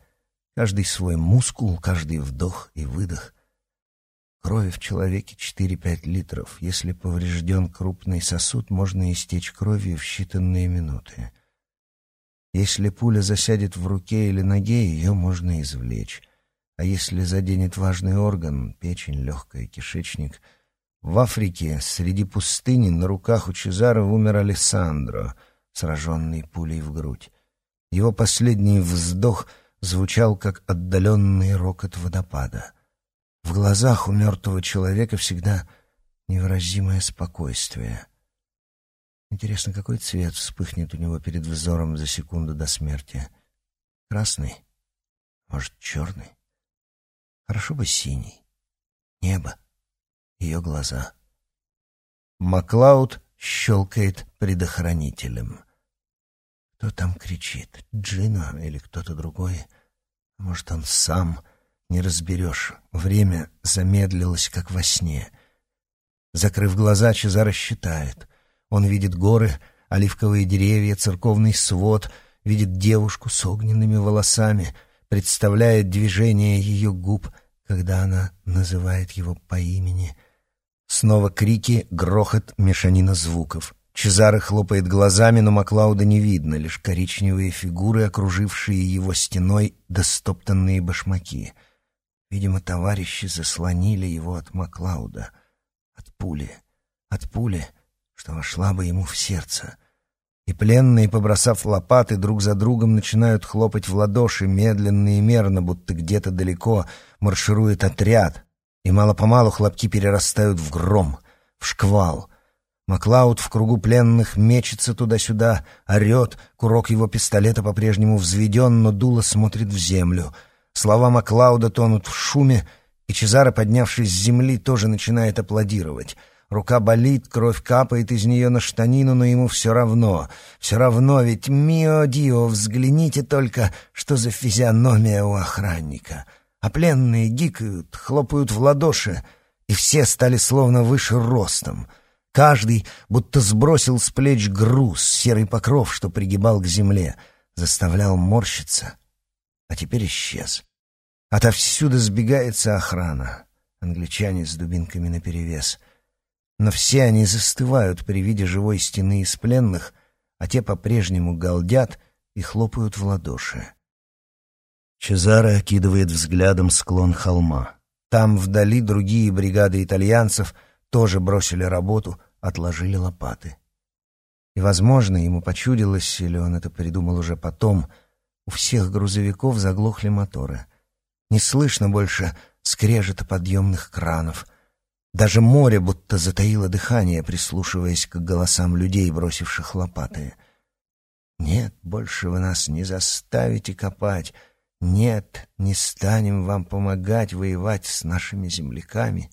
каждый свой мускул, каждый вдох и выдох — Крови в человеке 4-5 литров. Если поврежден крупный сосуд, можно истечь кровью в считанные минуты. Если пуля засядет в руке или ноге, ее можно извлечь. А если заденет важный орган, печень, легкое, кишечник... В Африке, среди пустыни, на руках у Чезаро умер Алессандро, сраженный пулей в грудь. Его последний вздох звучал, как отдаленный рокот водопада — в глазах у мертвого человека всегда невыразимое спокойствие. Интересно, какой цвет вспыхнет у него перед взором за секунду до смерти? Красный? Может, черный? Хорошо бы синий. Небо. Ее глаза. Маклауд щелкает предохранителем. Кто там кричит? Джина или кто-то другой? Может, он сам? Не разберешь. Время замедлилось, как во сне. Закрыв глаза, Чезаро считает. Он видит горы, оливковые деревья, церковный свод, видит девушку с огненными волосами, представляет движение ее губ, когда она называет его по имени. Снова крики, грохот, мешанина звуков. Чезаро хлопает глазами, но Маклауда не видно, лишь коричневые фигуры, окружившие его стеной, да стоптанные башмаки. Видимо, товарищи заслонили его от Маклауда, от пули, от пули, что вошла бы ему в сердце. И пленные, побросав лопаты, друг за другом начинают хлопать в ладоши медленно и мерно, будто где-то далеко марширует отряд, и мало-помалу хлопки перерастают в гром, в шквал — Маклауд в кругу пленных мечется туда-сюда, орет, курок его пистолета по-прежнему взведен, но дуло смотрит в землю. Слова Маклауда тонут в шуме, и Чезаро, поднявшись с земли, тоже начинает аплодировать. Рука болит, кровь капает из нее на штанину, но ему все равно. Все равно, ведь, мио дио, взгляните только, что за физиономия у охранника. А пленные гикают, хлопают в ладоши, и все стали словно выше ростом — Каждый будто сбросил с плеч груз, серый покров, что пригибал к земле, заставлял морщиться, а теперь исчез. Отовсюду сбегается охрана, англичане с дубинками наперевес. Но все они застывают при виде живой стены из пленных, а те по-прежнему галдят и хлопают в ладоши. Чезаро окидывает взглядом склон холма. Там вдали другие бригады итальянцев — тоже бросили работу, отложили лопаты. И, возможно, ему почудилось, или он это придумал уже потом, у всех грузовиков заглохли моторы. Не слышно больше скрежета подъемных кранов. Даже море будто затаило дыхание, прислушиваясь к голосам людей, бросивших лопаты. «Нет, больше вы нас не заставите копать. Нет, не станем вам помогать воевать с нашими земляками».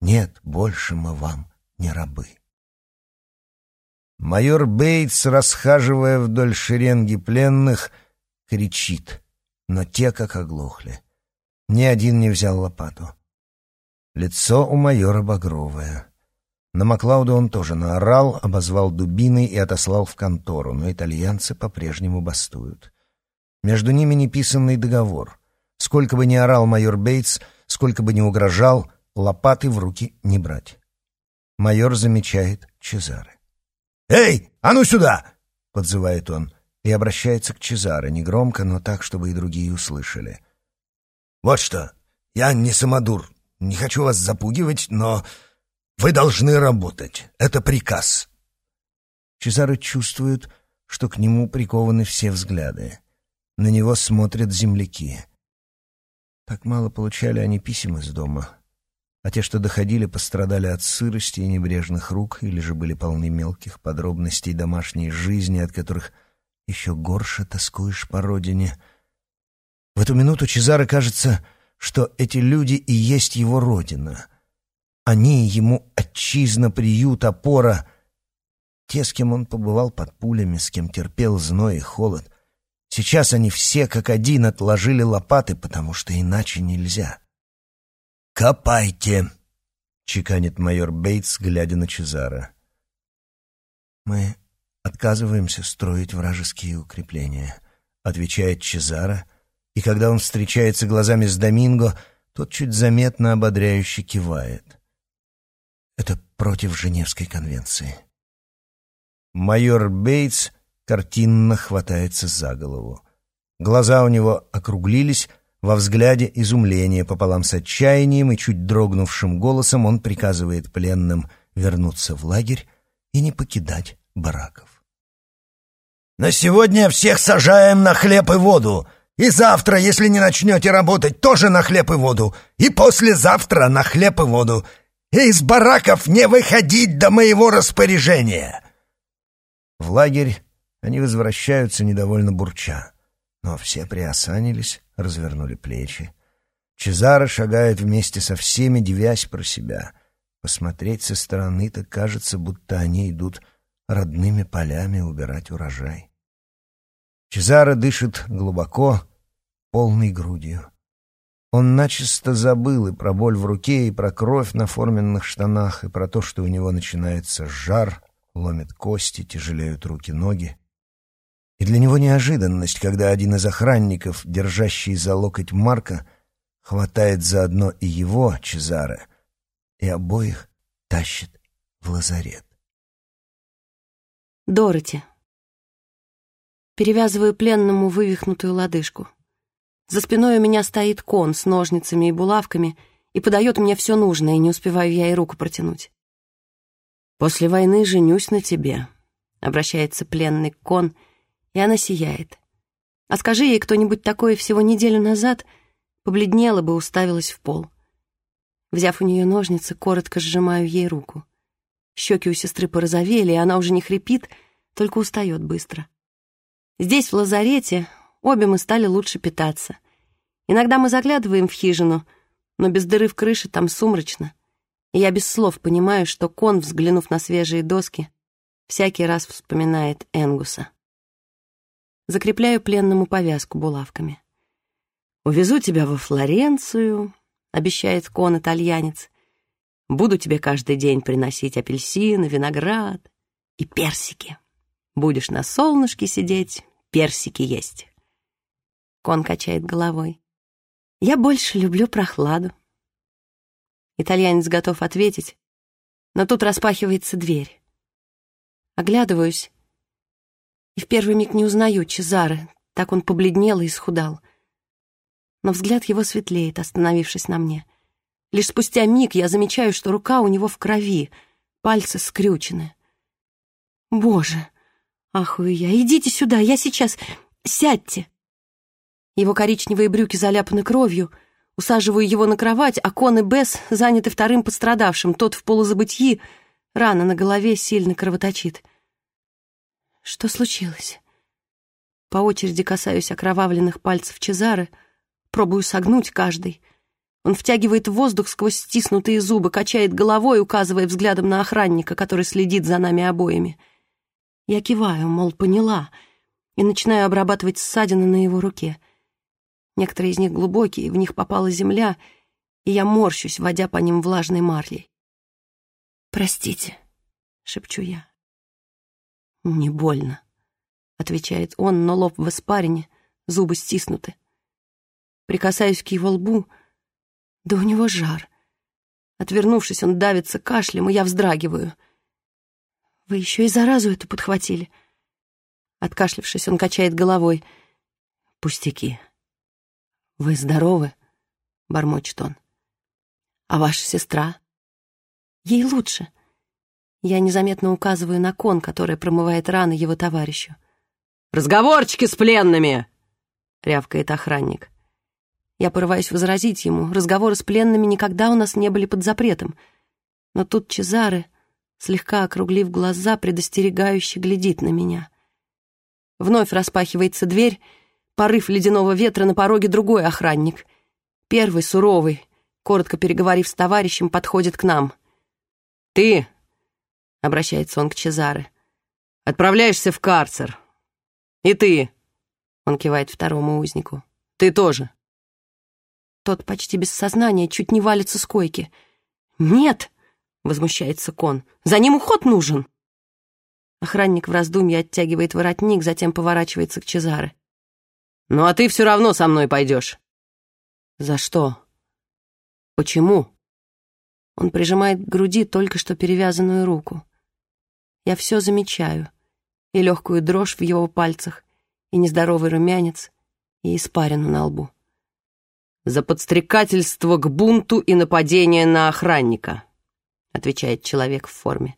Нет, больше мы вам не рабы. Майор Бейтс, расхаживая вдоль шеренги пленных, кричит, но те как оглохли. Ни один не взял лопату. Лицо у майора багровое. На Маклауда он тоже наорал, обозвал дубиной и отослал в контору, но итальянцы по-прежнему бастуют. Между ними неписанный договор. Сколько бы ни орал майор Бейтс, сколько бы ни угрожал — лопаты в руки не брать. Майор замечает Чезаре. «Эй, а ну сюда!» — подзывает он и обращается к Чезаре, негромко, но так, чтобы и другие услышали. «Вот что, я не самодур, не хочу вас запугивать, но вы должны работать. Это приказ». Чезаре чувствует, что к нему прикованы все взгляды. На него смотрят земляки. Так мало получали они писем из дома а те, что доходили, пострадали от сырости и небрежных рук или же были полны мелких подробностей домашней жизни, от которых еще горше тоскуешь по родине. В эту минуту Чезаро кажется, что эти люди и есть его родина. Они ему отчизна, приют, опора. Те, с кем он побывал под пулями, с кем терпел зной и холод. Сейчас они все как один отложили лопаты, потому что иначе нельзя. «Копайте!» — чеканит майор Бейтс, глядя на Чезара. «Мы отказываемся строить вражеские укрепления», — отвечает Чезара, и когда он встречается глазами с Доминго, тот чуть заметно ободряюще кивает. Это против Женевской конвенции. Майор Бейтс картинно хватается за голову. Глаза у него округлились, во взгляде изумление пополам с отчаянием и чуть дрогнувшим голосом он приказывает пленным вернуться в лагерь и не покидать бараков. «На сегодня всех сажаем на хлеб и воду. И завтра, если не начнете работать, тоже на хлеб и воду. И послезавтра на хлеб и воду. Из бараков не выходить до моего распоряжения!» В лагерь они возвращаются недовольно бурча. Но все приосанились, развернули плечи. Чезаро шагает вместе со всеми, девясь про себя. Посмотреть со стороны-то кажется, будто они идут родными полями убирать урожай. Чезаро дышит глубоко, полной грудью. Он начисто забыл и про боль в руке, и про кровь на форменных штанах, и про то, что у него начинается жар, ломит кости, тяжелеют руки-ноги. И для него неожиданность, когда один из охранников, держащий за локоть Марка, хватает заодно и его, Чезаре, и обоих тащит в лазарет. Дороти. Перевязываю пленному вывихнутую лодыжку. За спиной у меня стоит кон с ножницами и булавками и подает мне все нужное, не успеваю я и руку протянуть. «После войны женюсь на тебе», — обращается пленный кон, и она сияет. А скажи ей кто-нибудь такое всего неделю назад, побледнела бы, уставилась в пол. Взяв у нее ножницы, коротко сжимаю ей руку. Щеки у сестры порозовели, и она уже не хрипит, только устает быстро. Здесь, в лазарете, обе мы стали лучше питаться. Иногда мы заглядываем в хижину, но без дыры в крыше там сумрачно. И я без слов понимаю, что кон, взглянув на свежие доски, всякий раз вспоминает Энгуса. Закрепляю пленному повязку булавками. «Увезу тебя во Флоренцию», — обещает кон-итальянец. «Буду тебе каждый день приносить апельсины, виноград и персики. Будешь на солнышке сидеть, персики есть». Кон качает головой. «Я больше люблю прохладу». Итальянец готов ответить, но тут распахивается дверь. Оглядываюсь и в первый миг не узнаю Чезары, так он побледнел и исхудал — но взгляд его светлеет, остановившись на мне. Лишь спустя миг я замечаю, что рука у него в крови, пальцы скрючены. «Боже!» — ахую я. «Идите сюда, я сейчас... Сядьте!» Его коричневые брюки заляпаны кровью. Усаживаю его на кровать, а Кон и Бесс заняты вторым пострадавшим. Тот в полузабытии, рана на голове сильно кровоточит. Что случилось? По очереди касаюсь окровавленных пальцев Чезары — Пробую согнуть каждый. Он втягивает воздух сквозь стиснутые зубы, качает головой, указывая взглядом на охранника, который следит за нами обоими. Я киваю, мол, поняла, и начинаю обрабатывать ссадины на его руке. Некоторые из них глубокие, в них попала земля, и я морщусь, водя по ним влажной марлей. «Простите», — шепчу я. «Не больно», — отвечает он, но лоб в испарине, зубы стиснуты. Прикасаюсь к его лбу. Да у него жар. Отвернувшись, он давится кашлем, и я вздрагиваю. Вы еще и заразу эту подхватили. Откашлившись, он качает головой. Пустяки. Вы здоровы? Бормочет он. А ваша сестра? Ей лучше. Я незаметно указываю на кон, который промывает раны его товарищу. «Разговорчики с пленными!» — рявкает охранник. Я порываюсь возразить ему. Разговоры с пленными никогда у нас не были под запретом. Но тут Чезаре, слегка округлив глаза, предостерегающе глядит на меня. Вновь распахивается дверь, порыв ледяного ветра на пороге другой охранник. Первый, суровый, коротко переговорив с товарищем, подходит к нам. «Ты», — обращается он к Чезаре, — «отправляешься в карцер. И ты», — он кивает второму узнику, — «ты тоже». Тот почти без сознания чуть не валится с койки. «Нет!» — возмущается Кон. «За ним уход нужен!» Охранник в раздумье оттягивает воротник, затем поворачивается к Чезаре. «Ну а ты все равно со мной пойдешь». «За что? Почему?» Он прижимает к груди только что перевязанную руку. Я все замечаю. И легкую дрожь в его пальцах, и нездоровый румянец, и испарину на лбу за подстрекательство к бунту и нападение на охранника», отвечает человек в форме.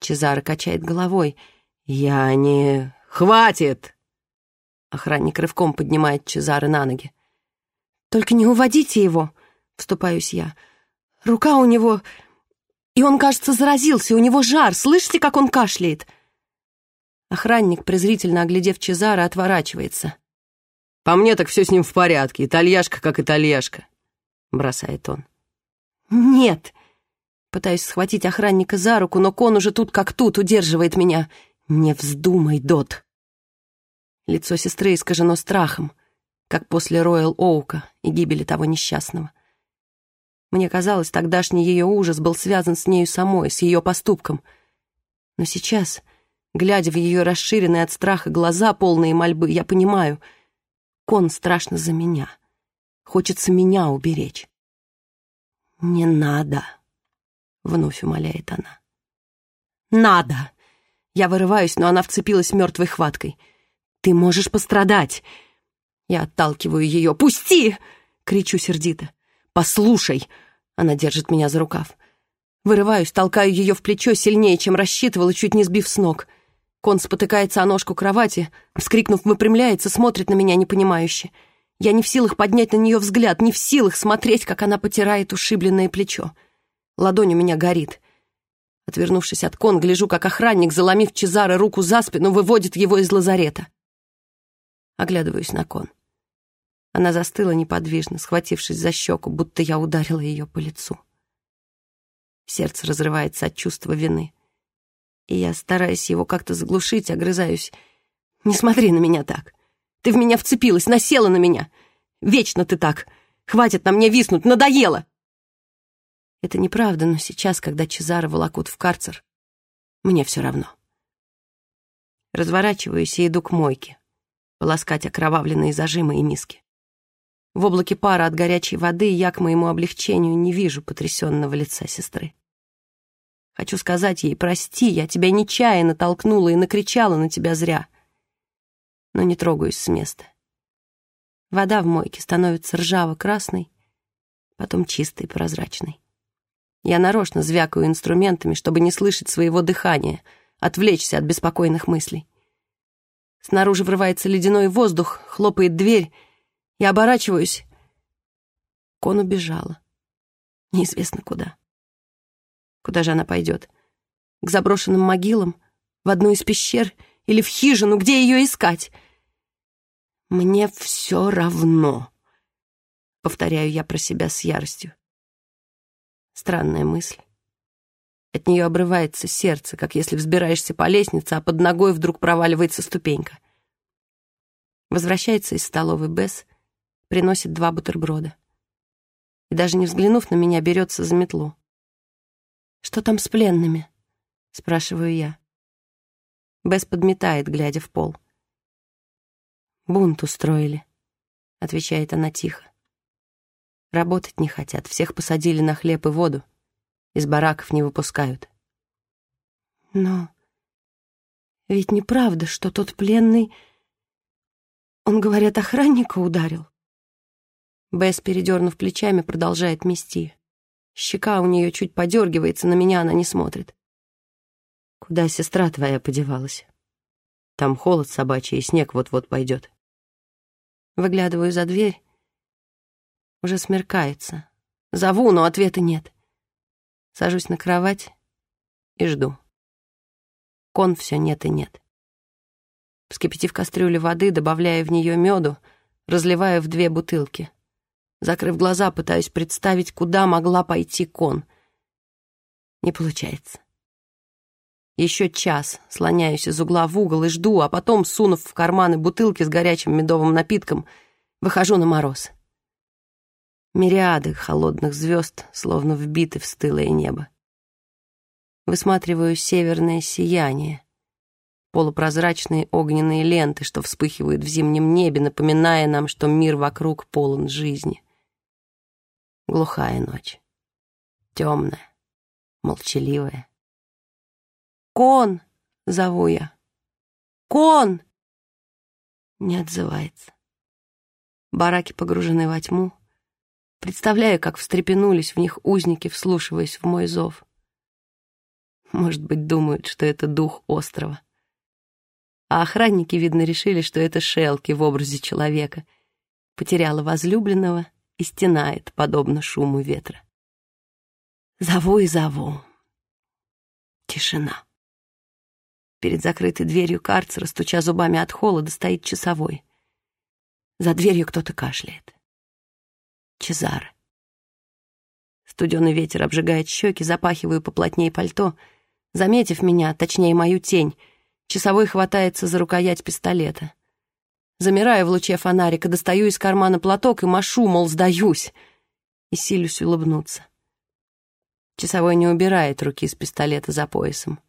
Чезаро качает головой. «Я не... Хватит!» Охранник рывком поднимает Чезаро на ноги. «Только не уводите его!» — вступаюсь я. Рука у него... И он, кажется, заразился, у него жар. Слышите, как он кашляет?» Охранник, презрительно оглядев Чезара, отворачивается. «По мне так все с ним в порядке. Итальяшка как итальяшка», — бросает он. «Нет!» Пытаюсь схватить охранника за руку, но кон уже тут как тут удерживает меня. «Не вздумай, Дот!» Лицо сестры искажено страхом, как после Роyal Оука и гибели того несчастного. Мне казалось, тогдашний ее ужас был связан с нею самой, с ее поступком. Но сейчас, глядя в ее расширенные от страха глаза, полные мольбы, я понимаю, кон страшно за меня. Хочется меня уберечь. «Не надо», — вновь умоляет она. «Надо!» Я вырываюсь, но она вцепилась мертвой хваткой — ты можешь пострадать!» Я отталкиваю ее. «Пусти!» — кричу сердито. «Послушай!» — она держит меня за рукав. Вырываюсь, толкаю ее в плечо сильнее, чем рассчитывала, чуть не сбив с ног. Кон спотыкается о ножку кровати, вскрикнув, выпрямляется, смотрит на меня непонимающе. Я не в силах поднять на нее взгляд, не в силах смотреть, как она потирает ушибленное плечо. Ладонь у меня горит. Отвернувшись от кон, гляжу, как охранник, заломив Чезаре руку за спину, выводит его из лазарета. Оглядываюсь на кон. Она застыла неподвижно, схватившись за щеку, будто я ударила ее по лицу. Сердце разрывается от чувства вины. И я, стараясь его как-то заглушить, огрызаюсь. «Не смотри на меня так. Ты в меня вцепилась, насела на меня. Вечно ты так. Хватит на мне виснуть, надоело!» Это неправда, но сейчас, когда Чезаро волокут в карцер, мне все равно. Разворачиваюсь и иду к мойке полоскать окровавленные зажимы и миски. В облаке пара от горячей воды я к моему облегчению не вижу потрясенного лица сестры. Хочу сказать ей, прости, я тебя нечаянно толкнула и накричала на тебя зря. Но не трогаюсь с места. Вода в мойке становится ржаво-красной, потом чистой, прозрачной. Я нарочно звякаю инструментами, чтобы не слышать своего дыхания, отвлечься от беспокойных мыслей. Снаружи врывается ледяной воздух, хлопает дверь. Я оборачиваюсь. Кон убежала. Неизвестно куда. Куда же она пойдет? К заброшенным могилам? В одну из пещер? Или в хижину? Где ее искать? Мне все равно. Повторяю я про себя с яростью. Странная мысль. От нее обрывается сердце, как если взбираешься по лестнице, а под ногой вдруг проваливается ступенька. Возвращается из столовой Бесс, приносит два бутерброда. И даже не взглянув на меня, берется за метлу. «Что там с пленными?» — спрашиваю я. Бесс подметает, глядя в пол. «Бунт устроили», — отвечает она тихо. «Работать не хотят, всех посадили на хлеб и воду из бараков не выпускают. Но ведь неправда, что тот пленный... Он, говорят, охранника ударил. Бесс, передернув плечами, продолжает мести. Щека у нее чуть подергивается, на меня она не смотрит. Куда сестра твоя подевалась? Там холод собачий, и снег вот-вот пойдет. Выглядываю за дверь. Уже смеркается. Зову, но ответа нет. Сажусь на кровать и жду. Кон все нет и нет. Вскипятив кастрюлю воды, добавляя в нее меду, разливаю в две бутылки. Закрыв глаза, пытаюсь представить, куда могла пойти кон. Не получается. Еще час слоняюсь из угла в угол и жду, а потом, сунув в карманы бутылки с горячим медовым напитком, выхожу на мороз. Мириады холодных звезд, словно вбиты в стылое небо. Высматриваю северное сияние, полупрозрачные огненные ленты, что вспыхивают в зимнем небе, напоминая нам, что мир вокруг полон жизни. Глухая ночь, темная, молчаливая. «Кон!» — зову я. «Кон!» Не отзывается. Бараки погружены во тьму, Представляю, как встрепенулись в них узники, вслушиваясь в мой зов. Может быть, думают, что это дух острова. А охранники, видно, решили, что это Шелки в образе человека. Потеряла возлюбленного и стенает, подобно шуму ветра. Зову и зову. Тишина. Перед закрытой дверью карцера, стуча зубами от холода, стоит часовой. За дверью кто-то кашляет. Чезар. Студеный ветер обжигает щеки, запахиваю поплотнее пальто. Заметив меня, точнее мою тень, часовой хватается за рукоять пистолета. Замираю в луче фонарика, достаю из кармана платок и машу, мол, сдаюсь. И силюсь улыбнуться. Часовой не убирает руки из пистолета за поясом.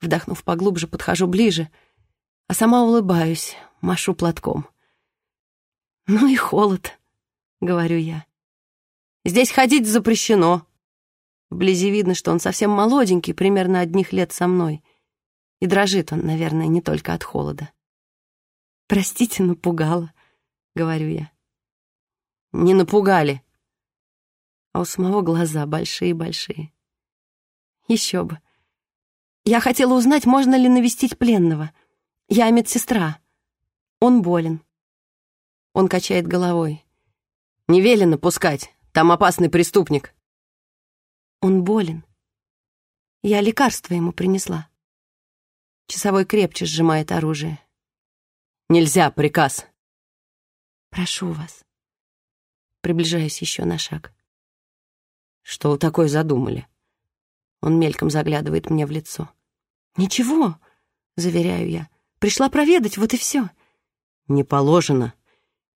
Вдохнув поглубже, подхожу ближе, а сама улыбаюсь, машу платком. «Ну и холод», — говорю я. «Здесь ходить запрещено». Вблизи видно, что он совсем молоденький, примерно одних лет со мной. И дрожит он, наверное, не только от холода. «Простите, напугала», — говорю я. «Не напугали», а у самого глаза большие-большие. Еще бы. Я хотела узнать, можно ли навестить пленного. Я медсестра. Он болен. Он качает головой. Не велено пускать, там опасный преступник. Он болен. Я лекарство ему принесла. Часовой крепче сжимает оружие. Нельзя, приказ. Прошу вас. Приближаюсь еще на шаг. Что вы такое задумали? Он мельком заглядывает мне в лицо. «Ничего», — заверяю я. «Пришла проведать, вот и все». «Не положено.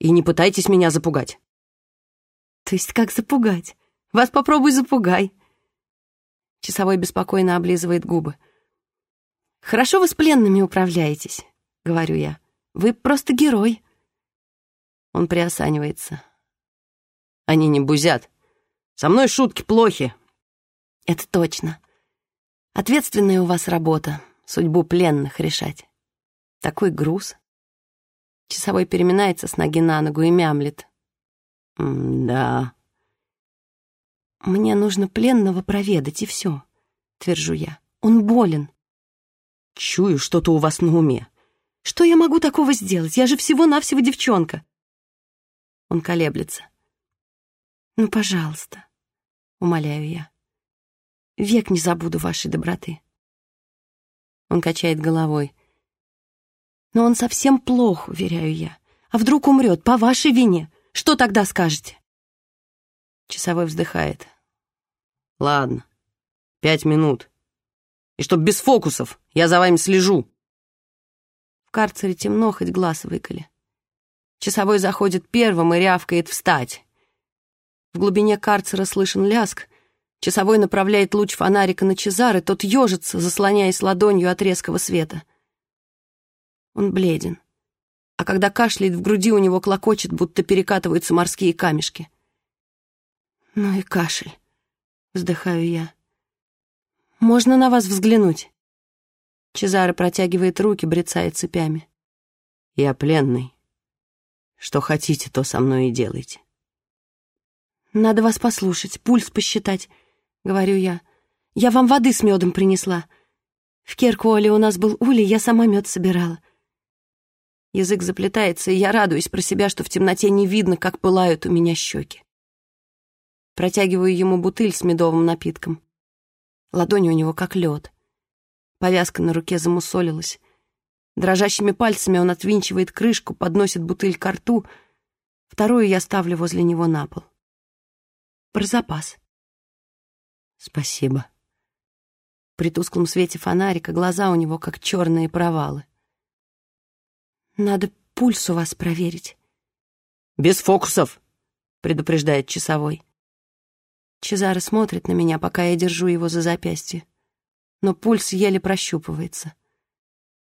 И не пытайтесь меня запугать». «То есть как запугать? Вас попробуй запугай». Часовой беспокойно облизывает губы. «Хорошо вы с пленными управляетесь», — говорю я. «Вы просто герой». Он приосанивается. «Они не бузят. Со мной шутки плохи». «Это точно. Ответственная у вас работа, судьбу пленных решать. Такой груз». Часовой переминается с ноги на ногу и мямлет. «Да». «Мне нужно пленного проведать, и все», — твержу я. «Он болен». «Чую, что-то у вас на уме». «Что я могу такого сделать? Я же всего-навсего девчонка». Он колеблется. «Ну, пожалуйста», — умоляю я. «Век не забуду вашей доброты». Он качает головой. «Но он совсем плох, уверяю я. А вдруг умрет по вашей вине? Что тогда скажете?» Часовой вздыхает. «Ладно, пять минут. И чтоб без фокусов, я за вами слежу». В карцере темно, хоть глаз выколи. Часовой заходит первым и рявкает «встать». В глубине карцера слышен ляск. Часовой направляет луч фонарика на Чезары, тот ежится, заслоняясь ладонью от резкого света. Он бледен. А когда кашляет, в груди у него клокочет, будто перекатываются морские камешки. «Ну и кашель», — вздыхаю я. «Можно на вас взглянуть?» Чезаре протягивает руки, брецая цепями. «Я пленный. Что хотите, то со мной и делайте». «Надо вас послушать, пульс посчитать», — говорю я. «Я вам воды с медом принесла. В Керкуоле у нас был улей, я сама мед собирала». Язык заплетается, и я радуюсь про себя, что в темноте не видно, как пылают у меня щеки. Протягиваю ему бутыль с медовым напитком. Ладонь у него как лед. Повязка на руке замусолилась. Дрожащими пальцами он отвинчивает крышку, подносит бутыль к рту. Вторую я ставлю возле него на пол. Про запас. Спасибо. При тусклом свете фонарика глаза у него как черные провалы. Надо пульс у вас проверить. Без фокусов, предупреждает часовой. Чезаро смотрит на меня, пока я держу его за запястье. Но пульс еле прощупывается.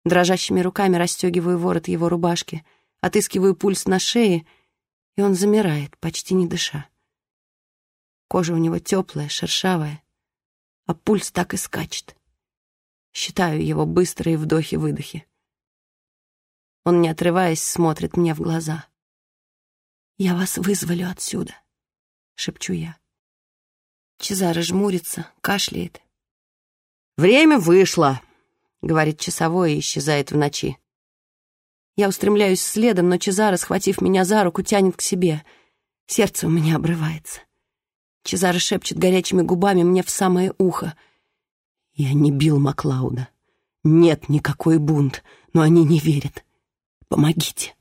Дрожащими руками расстегиваю ворот его рубашки, отыскиваю пульс на шее, и он замирает, почти не дыша. Кожа у него теплая, шершавая, а пульс так и скачет. Считаю его быстрые вдохи-выдохи. Он, не отрываясь, смотрит мне в глаза. «Я вас вызволю отсюда», — шепчу я. Чезаро жмурится, кашляет. «Время вышло», — говорит часовой и исчезает в ночи. Я устремляюсь следом, но Чезаро, схватив меня за руку, тянет к себе. Сердце у меня обрывается. Чезаро шепчет горячими губами мне в самое ухо. Я не бил Маклауда. Нет, никакой бунт, но они не верят. Помогите.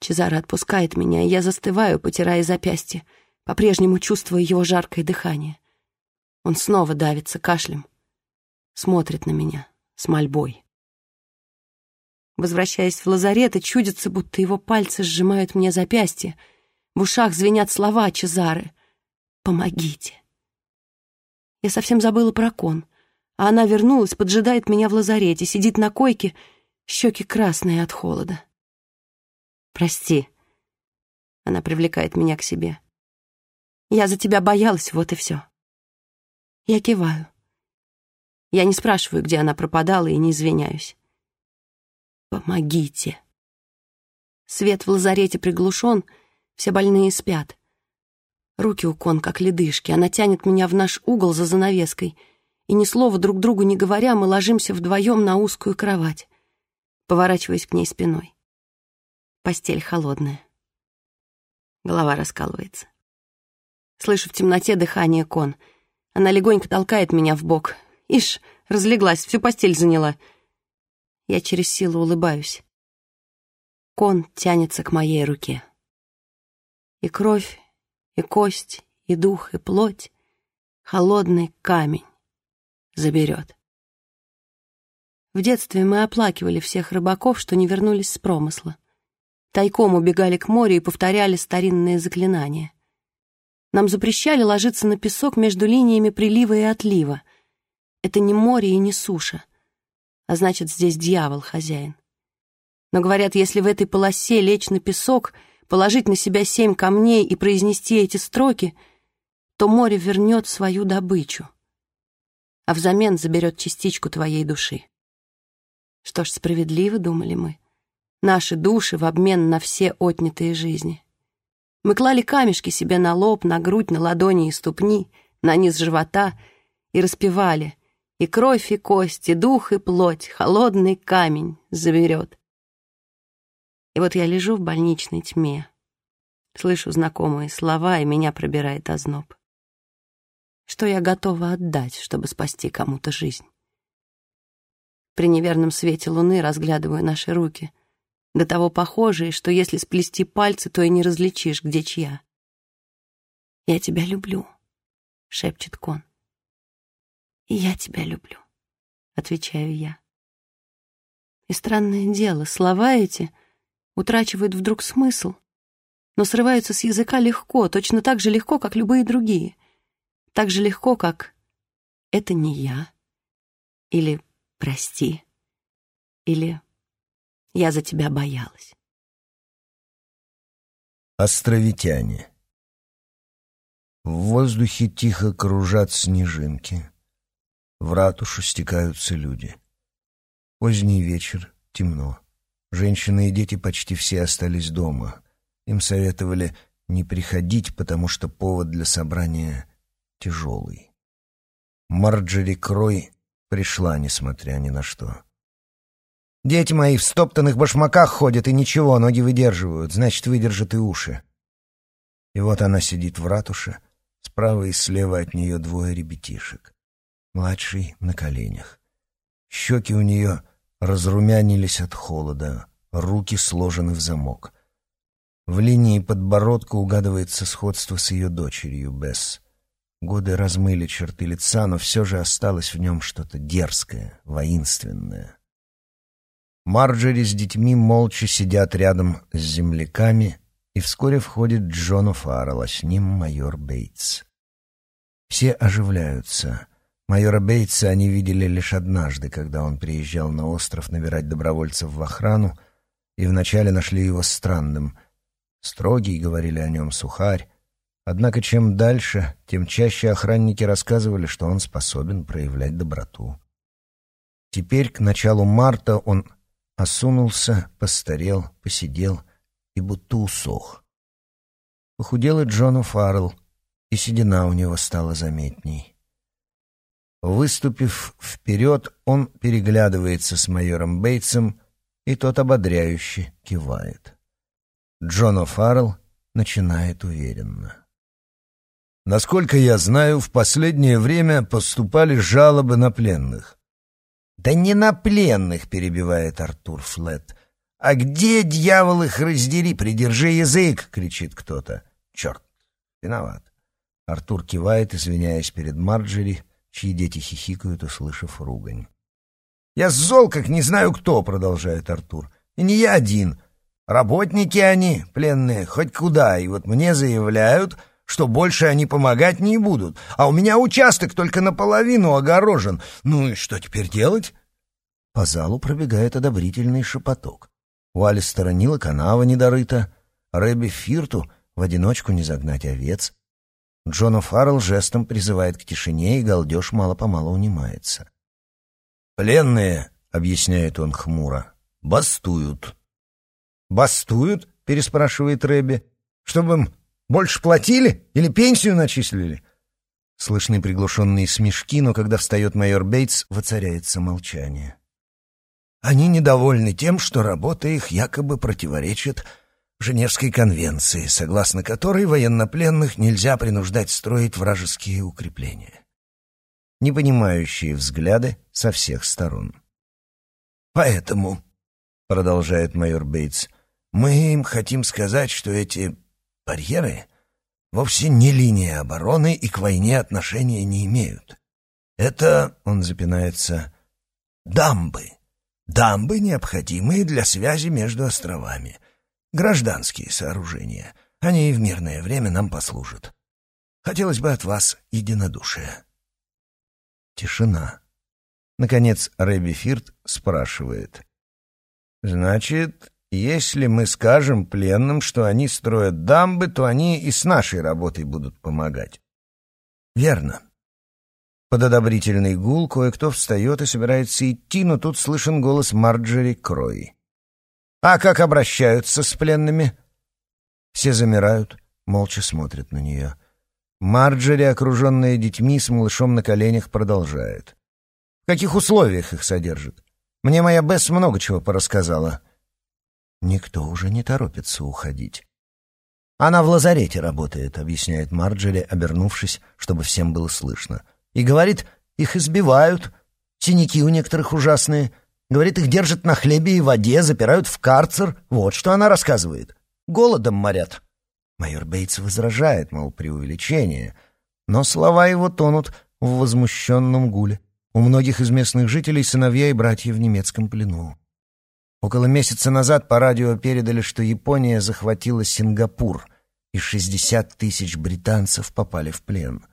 Чезаро отпускает меня, и я застываю, потирая запястье, по-прежнему чувствуя его жаркое дыхание. Он снова давится кашлем, смотрит на меня с мольбой. Возвращаясь в лазарет, и чудится, будто его пальцы сжимают мне запястье. В ушах звенят слова Чезары. «Помогите». Я совсем забыла про кон, а она вернулась, поджидает меня в лазарете, сидит на койке, щеки красные от холода. «Прости». Она привлекает меня к себе. «Я за тебя боялась, вот и все». Я киваю. Я не спрашиваю, где она пропадала, и не извиняюсь. Помогите. Свет в лазарете приглушен, все больные спят. Руки у кон, как ледышки. Она тянет меня в наш угол за занавеской. И ни слова друг другу не говоря, мы ложимся вдвоем на узкую кровать. Поворачиваясь к ней спиной. Постель холодная. Голова раскалывается. Слышу в темноте дыхание кон. Она легонько толкает меня в бок. Ишь, разлеглась, всю постель заняла. Я через силу улыбаюсь. Кон тянется к моей руке. И кровь, и кость, и дух, и плоть холодный камень заберет. В детстве мы оплакивали всех рыбаков, что не вернулись с промысла. Тайком убегали к морю и повторяли старинные заклинания. Нам запрещали ложиться на песок между линиями прилива и отлива. Это не море и не суша а значит, здесь дьявол хозяин. Но говорят, если в этой полосе лечь на песок, положить на себя семь камней и произнести эти строки, то море вернет свою добычу, а взамен заберет частичку твоей души. Что ж, справедливо, думали мы, наши души в обмен на все отнятые жизни. Мы клали камешки себе на лоб, на грудь, на ладони и ступни, на низ живота и распевали и кровь, и кость, и дух, и плоть, холодный камень заберет. И вот я лежу в больничной тьме, слышу знакомые слова, и меня пробирает озноб. Что я готова отдать, чтобы спасти кому-то жизнь? При неверном свете луны разглядываю наши руки, до того похожие, что если сплести пальцы, то и не различишь, где чья. «Я тебя люблю», — шепчет Кон. «И я тебя люблю», — отвечаю я. И странное дело, слова эти утрачивают вдруг смысл, но срываются с языка легко, точно так же легко, как любые другие. Так же легко, как «это не я» или «прости» или «я за тебя боялась». Островитяне В воздухе тихо кружат снежинки. В ратушу стекаются люди. Поздний вечер, темно. Женщины и дети почти все остались дома. Им советовали не приходить, потому что повод для собрания тяжелый. Марджери Крой пришла, несмотря ни на что. «Дети мои в стоптанных башмаках ходят, и ничего, ноги выдерживают, значит, выдержат и уши». И вот она сидит в ратуше, справа и слева от нее двое ребятишек младший на коленях. Щеки у нее разрумянились от холода, руки сложены в замок. В линии подбородка угадывается сходство с ее дочерью Бесс. Годы размыли черты лица, но все же осталось в нем что-то дерзкое, воинственное. Марджери с детьми молча сидят рядом с земляками, и вскоре входит Джон О'Фаррелл, а с ним майор Бейтс. Все оживляются — Майора Бейтса они видели лишь однажды, когда он приезжал на остров набирать добровольцев в охрану, и вначале нашли его странным. Строгий, говорили о нем, сухарь. Однако чем дальше, тем чаще охранники рассказывали, что он способен проявлять доброту. Теперь, к началу марта, он осунулся, постарел, посидел и будто усох. Похудел и Джону Фаррелл, и седина у него стала заметней. Выступив вперед, он переглядывается с майором Бейтсом, и тот ободряюще кивает. Джон О'Фаррелл начинает уверенно. Насколько я знаю, в последнее время поступали жалобы на пленных. «Да не на пленных», — перебивает Артур Флетт. «А где, дьявол, их раздери, придержи язык!» — кричит кто-то. «Черт, виноват». Артур кивает, извиняясь перед Марджери, чьи дети хихикают, услышав ругань. «Я зол, как не знаю кто», — продолжает Артур. «И не я один. Работники они, пленные, хоть куда, и вот мне заявляют, что больше они помогать не будут, а у меня участок только наполовину огорожен. Ну и что теперь делать?» По залу пробегает одобрительный шепоток. У Алистера Нила канава недорыта, Рэбби Фирту в одиночку не загнать овец. Джона Фаррелл жестом призывает к тишине, и галдеж мало-помалу унимается. «Пленные», — объясняет он хмуро, — «бастуют». «Бастуют?» — переспрашивает Рэбби. «Чтобы им больше платили или пенсию начислили?» Слышны приглушенные смешки, но когда встает майор Бейтс, воцаряется молчание. Они недовольны тем, что работа их якобы противоречит Женевской конвенции, согласно которой военнопленных нельзя принуждать строить вражеские укрепления. Непонимающие взгляды со всех сторон. «Поэтому», — продолжает майор Бейтс, — «мы им хотим сказать, что эти барьеры вовсе не линия обороны и к войне отношения не имеют. Это, — он запинается, — дамбы» Дамбы, необходимые для связи между островами. Гражданские сооружения. Они и в мирное время нам послужат. Хотелось бы от вас единодушия. Тишина. Наконец Рэбби Фирт спрашивает. «Значит, если мы скажем пленным, что они строят дамбы, то они и с нашей работой будут помогать?» «Верно. Под одобрительный гул кое-кто встает и собирается идти, но тут слышен голос Марджери Крой. «А как обращаются с пленными?» Все замирают, молча смотрят на нее. Марджери, окруженная детьми, с малышом на коленях, продолжает. «В каких условиях их содержат? Мне моя Бесс много чего порассказала». Никто уже не торопится уходить. «Она в лазарете работает», — объясняет Марджери, обернувшись, чтобы всем было слышно. И говорит, их избивают, синяки у некоторых ужасные. Говорит, их держат на хлебе и воде, запирают в карцер. Вот что она рассказывает. Голодом морят. Майор Бейтс возражает, мол, преувеличение. Но слова его тонут в возмущенном гуле. У многих из местных жителей сыновья и братья в немецком плену. Около месяца назад по радио передали, что Япония захватила Сингапур, и 60 тысяч британцев попали в плен.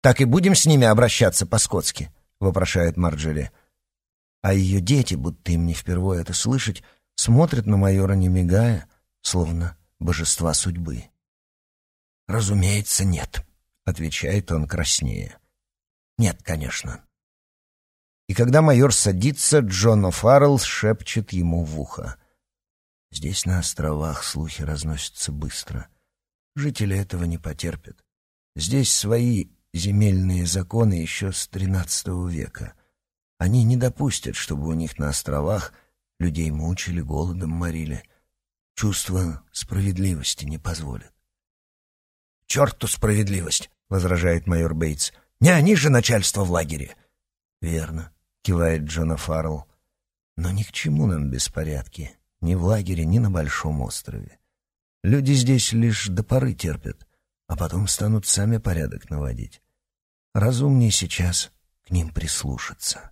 «Так и будем с ними обращаться по-скотски?» — вопрошает Марджери. А ее дети, будто им не впервые это слышать, смотрят на майора, не мигая, словно божества судьбы. «Разумеется, нет», — отвечает он краснее. «Нет, конечно». И когда майор садится, Джон О'Фаррелл шепчет ему в ухо. Здесь, на островах, слухи разносятся быстро. Жители этого не потерпят. Здесь свои земельные законы еще с XIII века. Они не допустят, чтобы у них на островах людей мучили, голодом морили. Чувство справедливости не позволит. «Черту справедливость!» — возражает майор Бейтс. «Не они же начальство в лагере!» «Верно», — кивает Джона Фаррелл. «Но ни к чему нам беспорядки, ни в лагере, ни на Большом острове. Люди здесь лишь до поры терпят, а потом станут сами порядок наводить. Разумнее сейчас к ним прислушаться.